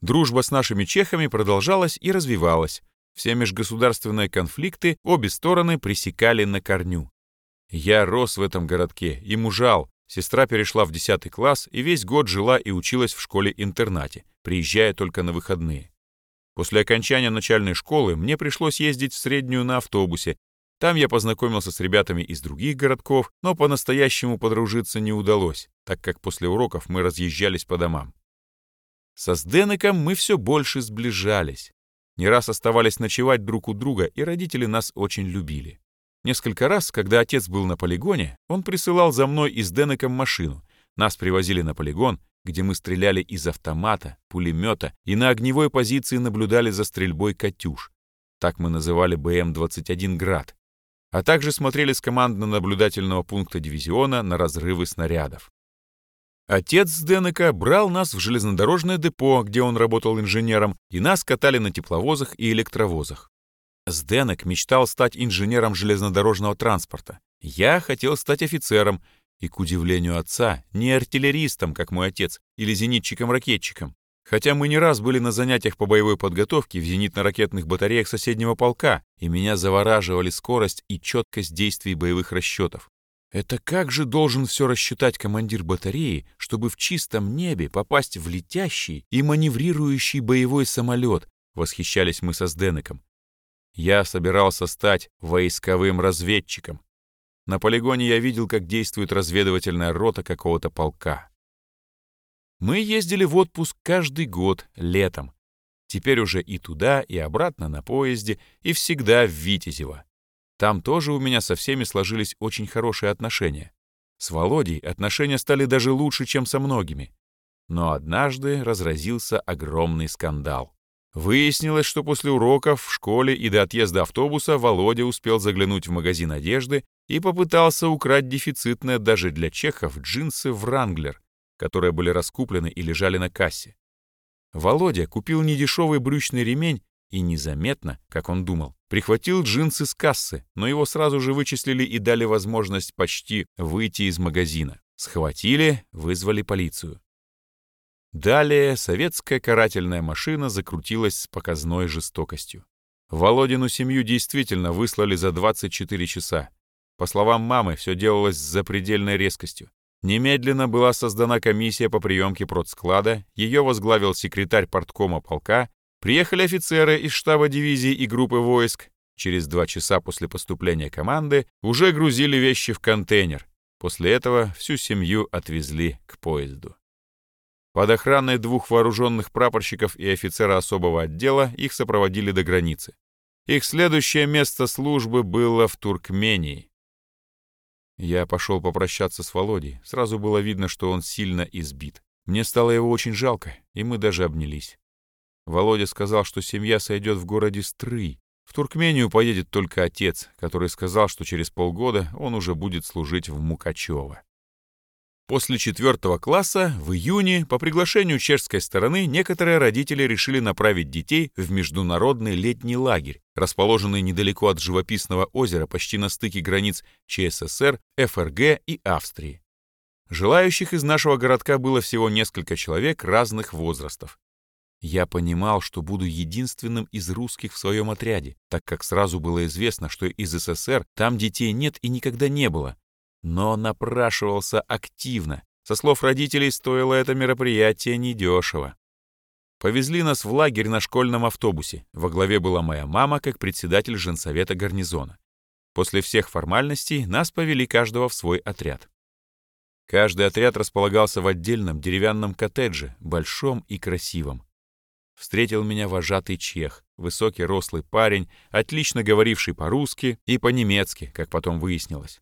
Дружба с нашими чехами продолжалась и развивалась. Все межгосударственные конфликты обе стороны пресекали на корню. Я рос в этом городке и мужал. Сестра перешла в 10 класс и весь год жила и училась в школе-интернате, приезжая только на выходные. После окончания начальной школы мне пришлось ездить в среднюю на автобусе. Там я познакомился с ребятами из других городков, но по-настоящему подружиться не удалось, так как после уроков мы разъезжались по домам. Со Сденеком мы все больше сближались. Не раз оставались ночевать друг у друга, и родители нас очень любили. Несколько раз, когда отец был на полигоне, он присылал за мной и с машину. Нас привозили на полигон, где мы стреляли из автомата, пулемета и на огневой позиции наблюдали за стрельбой «Катюш». Так мы называли БМ-21 «Град». А также смотрели с командно-наблюдательного пункта дивизиона на разрывы снарядов. Отец Денека брал нас в железнодорожное депо, где он работал инженером, и нас катали на тепловозах и электровозах. Сденек мечтал стать инженером железнодорожного транспорта. Я хотел стать офицером, и, к удивлению отца, не артиллеристом, как мой отец, или зенитчиком-ракетчиком. Хотя мы не раз были на занятиях по боевой подготовке в зенитно-ракетных батареях соседнего полка, и меня завораживали скорость и четкость действий боевых расчетов. Это как же должен все рассчитать командир батареи, чтобы в чистом небе попасть в летящий и маневрирующий боевой самолет, восхищались мы со Сденеком. Я собирался стать войсковым разведчиком. На полигоне я видел, как действует разведывательная рота какого-то полка. Мы ездили в отпуск каждый год летом. Теперь уже и туда, и обратно на поезде, и всегда в Витязево. Там тоже у меня со всеми сложились очень хорошие отношения. С Володей отношения стали даже лучше, чем со многими. Но однажды разразился огромный скандал. Выяснилось, что после уроков в школе и до отъезда автобуса Володя успел заглянуть в магазин одежды и попытался украть дефицитные даже для чехов джинсы «Вранглер», которые были раскуплены и лежали на кассе. Володя купил недешевый брючный ремень и незаметно, как он думал, прихватил джинсы с кассы, но его сразу же вычислили и дали возможность почти выйти из магазина. Схватили, вызвали полицию. Далее советская карательная машина закрутилась с показной жестокостью. Володину семью действительно выслали за 24 часа. По словам мамы, все делалось с запредельной резкостью. Немедленно была создана комиссия по приемке продсклада, ее возглавил секретарь порткома полка, приехали офицеры из штаба дивизии и группы войск. Через два часа после поступления команды уже грузили вещи в контейнер. После этого всю семью отвезли к поезду. Под охраной двух вооруженных прапорщиков и офицера особого отдела их сопроводили до границы. Их следующее место службы было в Туркмении. Я пошел попрощаться с Володей. Сразу было видно, что он сильно избит. Мне стало его очень жалко, и мы даже обнялись. Володя сказал, что семья сойдет в городе Стрый. В Туркмению поедет только отец, который сказал, что через полгода он уже будет служить в Мукачево. После четвертого класса в июне по приглашению чешской стороны некоторые родители решили направить детей в международный летний лагерь, расположенный недалеко от живописного озера почти на стыке границ ЧССР, ФРГ и Австрии. Желающих из нашего городка было всего несколько человек разных возрастов. Я понимал, что буду единственным из русских в своем отряде, так как сразу было известно, что из СССР там детей нет и никогда не было, но напрашивался активно. Со слов родителей, стоило это мероприятие недешево. Повезли нас в лагерь на школьном автобусе. Во главе была моя мама, как председатель женсовета гарнизона. После всех формальностей нас повели каждого в свой отряд. Каждый отряд располагался в отдельном деревянном коттедже, большом и красивом. Встретил меня вожатый чех, высокий рослый парень, отлично говоривший по-русски и по-немецки, как потом выяснилось.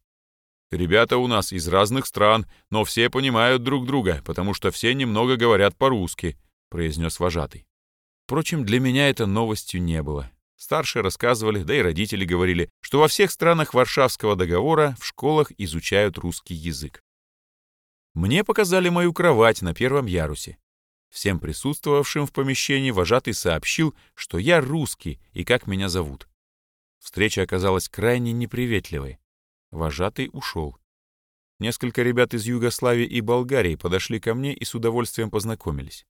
Ребята у нас из разных стран, но все понимают друг друга, потому что все немного говорят по-русски», — произнес вожатый. Впрочем, для меня это новостью не было. Старшие рассказывали, да и родители говорили, что во всех странах Варшавского договора в школах изучают русский язык. Мне показали мою кровать на первом ярусе. Всем присутствовавшим в помещении вожатый сообщил, что я русский и как меня зовут. Встреча оказалась крайне неприветливой. Вожатый ушел. Несколько ребят из Югославии и Болгарии подошли ко мне и с удовольствием познакомились.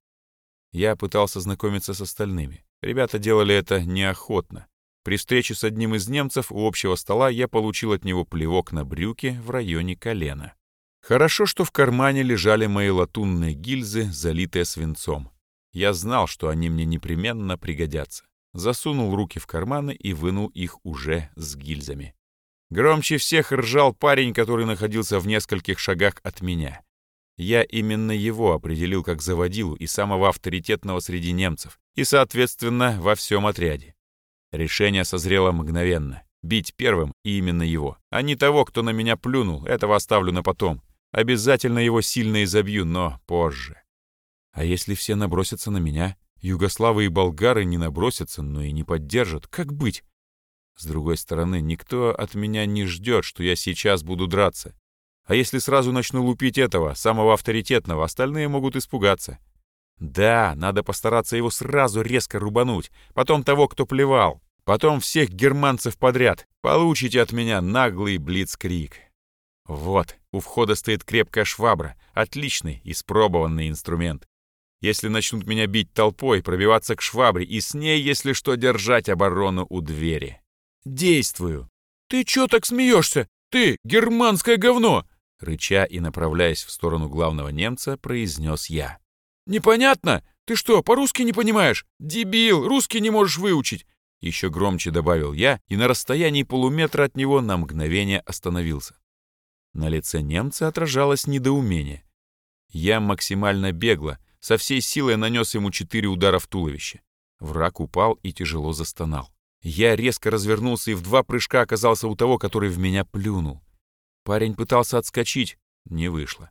Я пытался знакомиться с остальными. Ребята делали это неохотно. При встрече с одним из немцев у общего стола я получил от него плевок на брюки в районе колена. Хорошо, что в кармане лежали мои латунные гильзы, залитые свинцом. Я знал, что они мне непременно пригодятся. Засунул руки в карманы и вынул их уже с гильзами. Громче всех ржал парень, который находился в нескольких шагах от меня. Я именно его определил как заводилу и самого авторитетного среди немцев, и, соответственно, во всем отряде. Решение созрело мгновенно. Бить первым и именно его, а не того, кто на меня плюнул, этого оставлю на потом. Обязательно его сильно изобью, но позже. А если все набросятся на меня? Югославы и болгары не набросятся, но и не поддержат. Как быть? С другой стороны, никто от меня не ждет, что я сейчас буду драться. А если сразу начну лупить этого, самого авторитетного, остальные могут испугаться. Да, надо постараться его сразу резко рубануть, потом того, кто плевал, потом всех германцев подряд. Получите от меня наглый блицкрик. Вот, у входа стоит крепкая швабра, отличный, испробованный инструмент. Если начнут меня бить толпой, пробиваться к швабре и с ней, если что, держать оборону у двери. Действую. «Ты чё так смеешься? Ты, германское говно!» Рыча и направляясь в сторону главного немца, произнес я. «Непонятно? Ты что, по-русски не понимаешь? Дебил, русский не можешь выучить!» Еще громче добавил я и на расстоянии полуметра от него на мгновение остановился. На лице немца отражалось недоумение. Я максимально бегло, со всей силой нанес ему четыре удара в туловище. Враг упал и тяжело застонал. Я резко развернулся и в два прыжка оказался у того, который в меня плюнул. Парень пытался отскочить, не вышло.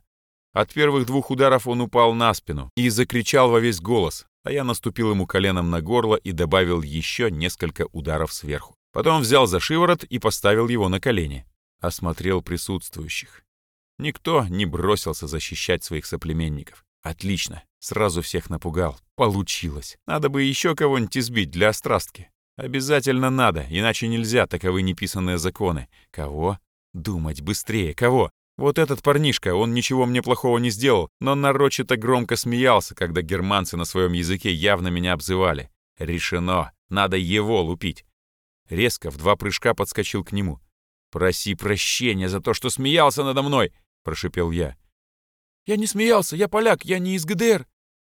От первых двух ударов он упал на спину и закричал во весь голос, а я наступил ему коленом на горло и добавил еще несколько ударов сверху. Потом взял за шиворот и поставил его на колени. Осмотрел присутствующих. Никто не бросился защищать своих соплеменников. Отлично, сразу всех напугал. Получилось. Надо бы еще кого-нибудь избить для острастки. Обязательно надо, иначе нельзя, таковы неписанные законы. Кого? Думать быстрее, кого? Вот этот парнишка, он ничего мне плохого не сделал, но нарочито громко смеялся, когда германцы на своем языке явно меня обзывали. Решено, надо его лупить. Резко в два прыжка подскочил к нему. «Проси прощения за то, что смеялся надо мной!» — прошипел я. «Я не смеялся, я поляк, я не из ГДР!»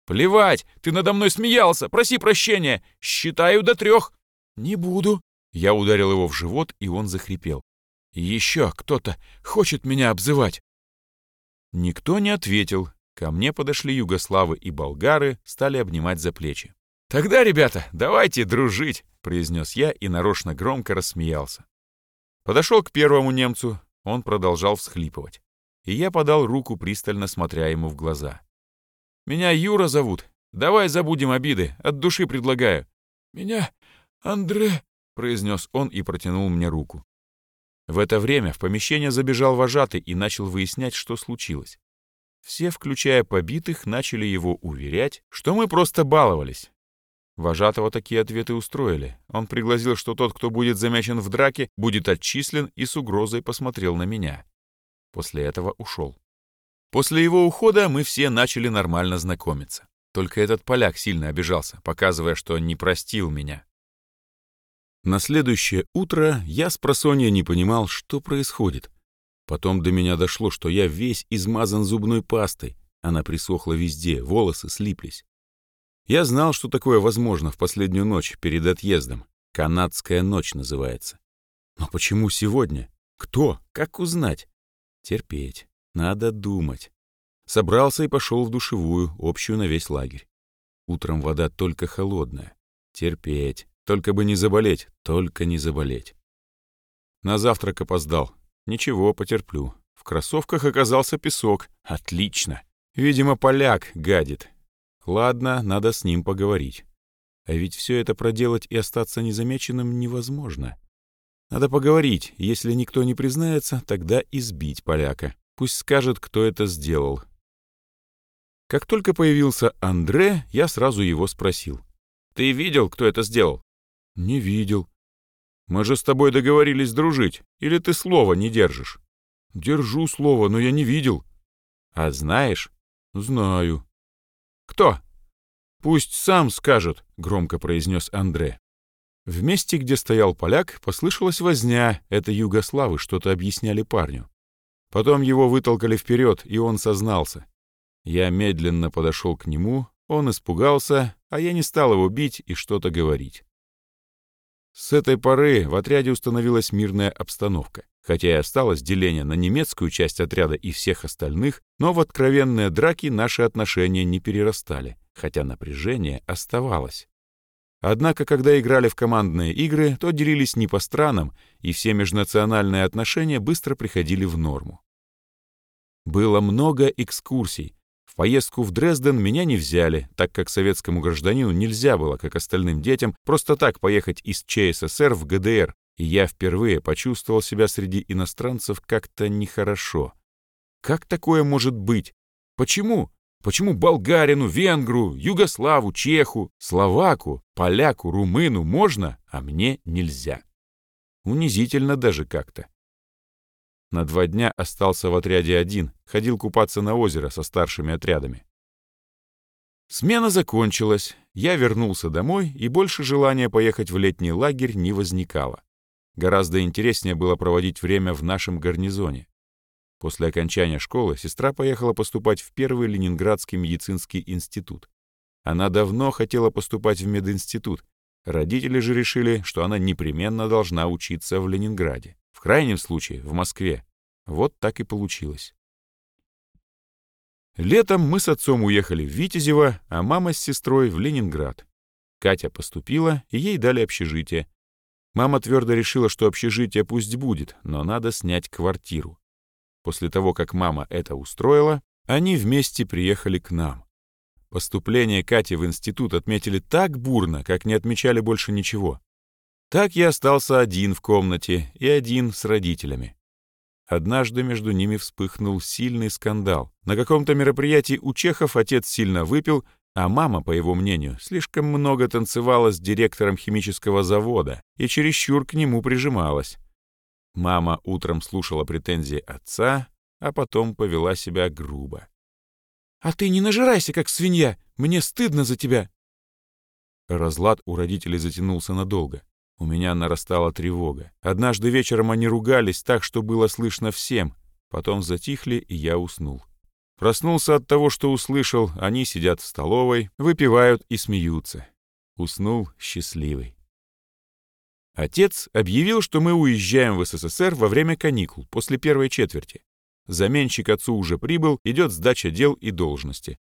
«Плевать, ты надо мной смеялся! Проси прощения! Считаю до трех!» «Не буду!» Я ударил его в живот, и он захрипел. «Еще кто-то хочет меня обзывать!» Никто не ответил. Ко мне подошли югославы и болгары, стали обнимать за плечи. «Тогда, ребята, давайте дружить!» — произнес я и нарочно громко рассмеялся. Подошел к первому немцу, он продолжал всхлипывать. И я подал руку, пристально смотря ему в глаза. «Меня Юра зовут. Давай забудем обиды, от души предлагаю». «Меня Андре», — произнес он и протянул мне руку. В это время в помещение забежал вожатый и начал выяснять, что случилось. Все, включая побитых, начали его уверять, что мы просто баловались. Вожатого такие ответы устроили. Он пригласил, что тот, кто будет замечен в драке, будет отчислен и с угрозой посмотрел на меня. После этого ушел. После его ухода мы все начали нормально знакомиться. Только этот поляк сильно обижался, показывая, что не простил меня. На следующее утро я с просонья не понимал, что происходит. Потом до меня дошло, что я весь измазан зубной пастой. Она присохла везде, волосы слиплись. Я знал, что такое возможно в последнюю ночь перед отъездом. Канадская ночь называется. Но почему сегодня? Кто? Как узнать? Терпеть. Надо думать. Собрался и пошел в душевую, общую на весь лагерь. Утром вода только холодная. Терпеть. Только бы не заболеть, только не заболеть. На завтрак опоздал. Ничего, потерплю. В кроссовках оказался песок. Отлично. Видимо, поляк гадит. Ладно, надо с ним поговорить. А ведь все это проделать и остаться незамеченным невозможно. Надо поговорить. Если никто не признается, тогда избить поляка. Пусть скажет, кто это сделал. Как только появился Андре, я сразу его спросил. «Ты видел, кто это сделал?» «Не видел. Мы же с тобой договорились дружить. Или ты слова не держишь?» «Держу слово, но я не видел». «А знаешь?» «Знаю». «Кто?» «Пусть сам скажет», — громко произнес Андре. В месте, где стоял поляк, послышалась возня, это югославы что-то объясняли парню. Потом его вытолкали вперед, и он сознался. Я медленно подошел к нему, он испугался, а я не стал его бить и что-то говорить. С этой поры в отряде установилась мирная обстановка. Хотя и осталось деление на немецкую часть отряда и всех остальных, но в откровенные драки наши отношения не перерастали, хотя напряжение оставалось. Однако, когда играли в командные игры, то делились не по странам, и все межнациональные отношения быстро приходили в норму. Было много экскурсий, в поездку в Дрезден меня не взяли, так как советскому гражданину нельзя было, как остальным детям, просто так поехать из ЧССР в ГДР, и я впервые почувствовал себя среди иностранцев как-то нехорошо. Как такое может быть? Почему? Почему болгарину, венгру, югославу, чеху, словаку, поляку, румыну можно, а мне нельзя? Унизительно даже как-то. На два дня остался в отряде один, ходил купаться на озеро со старшими отрядами. Смена закончилась, я вернулся домой, и больше желания поехать в летний лагерь не возникало. Гораздо интереснее было проводить время в нашем гарнизоне. После окончания школы сестра поехала поступать в первый Ленинградский медицинский институт. Она давно хотела поступать в мединститут. Родители же решили, что она непременно должна учиться в Ленинграде. Крайнем случае, в Москве. Вот так и получилось. Летом мы с отцом уехали в Витязево, а мама с сестрой в Ленинград. Катя поступила, и ей дали общежитие. Мама твердо решила, что общежитие пусть будет, но надо снять квартиру. После того, как мама это устроила, они вместе приехали к нам. Поступление Кати в институт отметили так бурно, как не отмечали больше ничего. Так я остался один в комнате и один с родителями. Однажды между ними вспыхнул сильный скандал. На каком-то мероприятии у Чехов отец сильно выпил, а мама, по его мнению, слишком много танцевала с директором химического завода и чересчур к нему прижималась. Мама утром слушала претензии отца, а потом повела себя грубо. «А ты не нажирайся, как свинья! Мне стыдно за тебя!» Разлад у родителей затянулся надолго. У меня нарастала тревога. Однажды вечером они ругались так, что было слышно всем. Потом затихли, и я уснул. Проснулся от того, что услышал. Они сидят в столовой, выпивают и смеются. Уснул счастливый. Отец объявил, что мы уезжаем в СССР во время каникул, после первой четверти. Заменщик отцу уже прибыл, идет сдача дел и должности.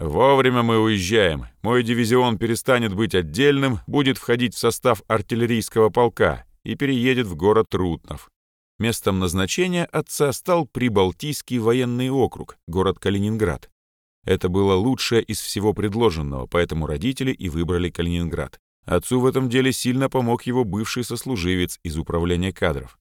Вовремя мы уезжаем. Мой дивизион перестанет быть отдельным, будет входить в состав артиллерийского полка и переедет в город Трутнов. Местом назначения отца стал Прибалтийский военный округ, город Калининград. Это было лучшее из всего предложенного, поэтому родители и выбрали Калининград. Отцу в этом деле сильно помог его бывший сослуживец из управления кадров.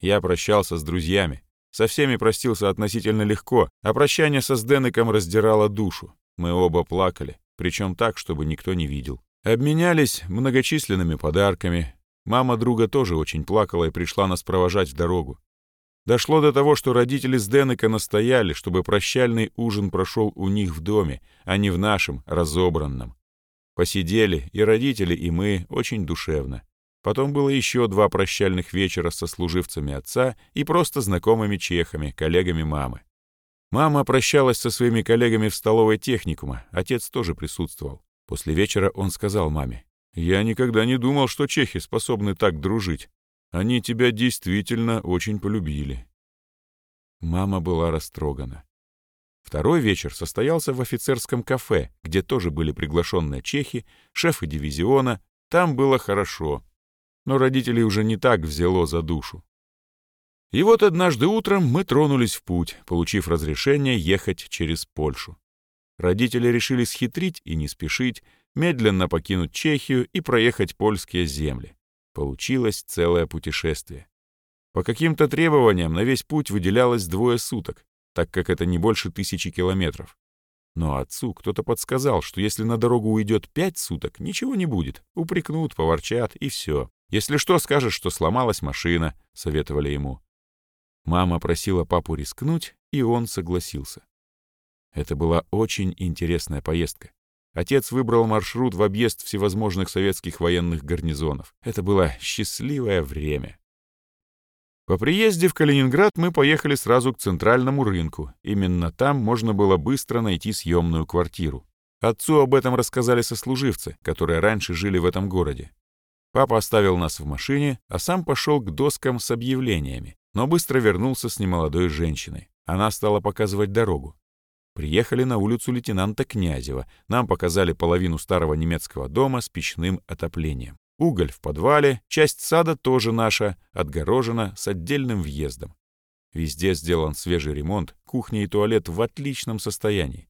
Я прощался с друзьями, со всеми простился относительно легко, а прощание со Сденеком раздирало душу. Мы оба плакали, причем так, чтобы никто не видел. Обменялись многочисленными подарками. Мама друга тоже очень плакала и пришла нас провожать в дорогу. Дошло до того, что родители Сденека настояли, чтобы прощальный ужин прошел у них в доме, а не в нашем, разобранном. Посидели, и родители, и мы, очень душевно. Потом было еще два прощальных вечера со служивцами отца и просто знакомыми чехами, коллегами мамы. Мама прощалась со своими коллегами в столовой техникума, отец тоже присутствовал. После вечера он сказал маме, «Я никогда не думал, что чехи способны так дружить. Они тебя действительно очень полюбили». Мама была растрогана. Второй вечер состоялся в офицерском кафе, где тоже были приглашенные чехи, шефы дивизиона. Там было хорошо, но родителей уже не так взяло за душу. И вот однажды утром мы тронулись в путь, получив разрешение ехать через Польшу. Родители решили схитрить и не спешить, медленно покинуть Чехию и проехать польские земли. Получилось целое путешествие. По каким-то требованиям на весь путь выделялось двое суток, так как это не больше тысячи километров. Но отцу кто-то подсказал, что если на дорогу уйдет пять суток, ничего не будет, упрекнут, поворчат и все. Если что, скажешь, что сломалась машина», — советовали ему. Мама просила папу рискнуть, и он согласился. Это была очень интересная поездка. Отец выбрал маршрут в объезд всевозможных советских военных гарнизонов. Это было счастливое время. По приезде в Калининград мы поехали сразу к центральному рынку. Именно там можно было быстро найти съемную квартиру. Отцу об этом рассказали сослуживцы, которые раньше жили в этом городе. Папа оставил нас в машине, а сам пошел к доскам с объявлениями, но быстро вернулся с немолодой женщиной. Она стала показывать дорогу. Приехали на улицу лейтенанта Князева. Нам показали половину старого немецкого дома с печным отоплением. Уголь в подвале, часть сада тоже наша, отгорожена с отдельным въездом. Везде сделан свежий ремонт, кухня и туалет в отличном состоянии.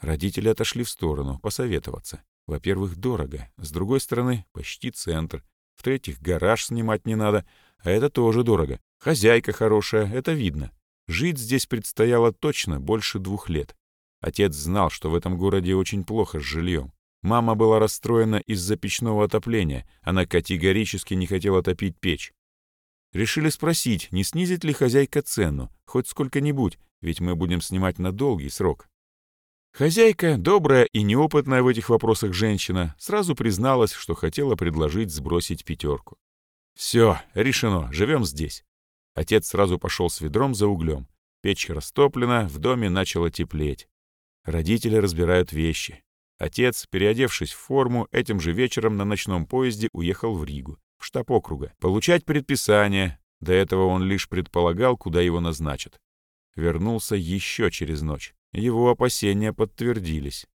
Родители отошли в сторону, посоветоваться. Во-первых, дорого. С другой стороны, почти центр. В-третьих, гараж снимать не надо, а это тоже дорого. Хозяйка хорошая, это видно. Жить здесь предстояло точно больше двух лет. Отец знал, что в этом городе очень плохо с жильем. Мама была расстроена из-за печного отопления. Она категорически не хотела топить печь. Решили спросить, не снизит ли хозяйка цену, хоть сколько-нибудь, ведь мы будем снимать на долгий срок. Хозяйка, добрая и неопытная в этих вопросах женщина, сразу призналась, что хотела предложить сбросить пятерку. «Все, решено, живем здесь». Отец сразу пошел с ведром за углем. Печь растоплена, в доме начало теплеть. Родители разбирают вещи. Отец, переодевшись в форму, этим же вечером на ночном поезде уехал в Ригу, в штаб округа, получать предписание. До этого он лишь предполагал, куда его назначат. Вернулся еще через ночь. Его опасения подтвердились.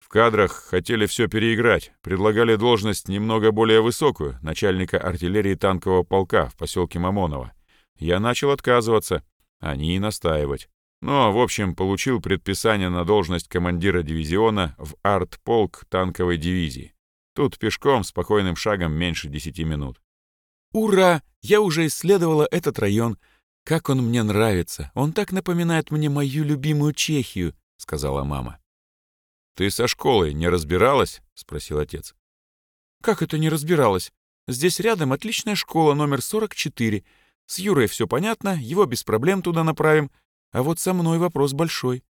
В кадрах хотели все переиграть, предлагали должность немного более высокую, начальника артиллерии танкового полка в поселке Мамоново. Я начал отказываться, они и настаивать. Но, в общем, получил предписание на должность командира дивизиона в артполк танковой дивизии. Тут пешком, спокойным шагом меньше десяти минут. «Ура! Я уже исследовала этот район. Как он мне нравится! Он так напоминает мне мою любимую Чехию», — сказала мама. «Ты со школой не разбиралась?» — спросил отец. «Как это не разбиралась? Здесь рядом отличная школа номер 44. С Юрой все понятно, его без проблем туда направим. А вот со мной вопрос большой.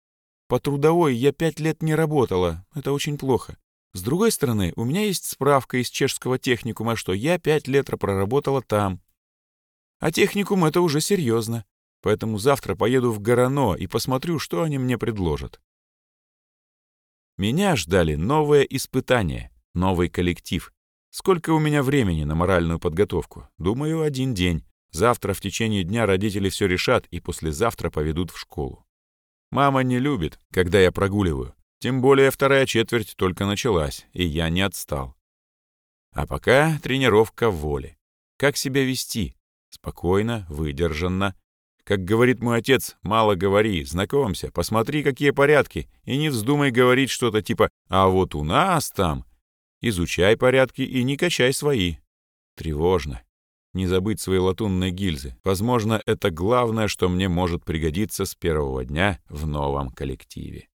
По трудовой я пять лет не работала, это очень плохо. С другой стороны, у меня есть справка из чешского техникума, что я пять лет проработала там. А техникум — это уже серьезно. Поэтому завтра поеду в Горано и посмотрю, что они мне предложат. Меня ждали новые испытания, новый коллектив. Сколько у меня времени на моральную подготовку? Думаю, один день. Завтра в течение дня родители все решат и послезавтра поведут в школу. Мама не любит, когда я прогуливаю. Тем более вторая четверть только началась, и я не отстал. А пока тренировка в воле. Как себя вести? Спокойно, выдержанно. Как говорит мой отец, мало говори, знакомься, посмотри, какие порядки, и не вздумай говорить что-то типа «а вот у нас там». Изучай порядки и не качай свои. Тревожно не забыть свои латунные гильзы. Возможно, это главное, что мне может пригодиться с первого дня в новом коллективе.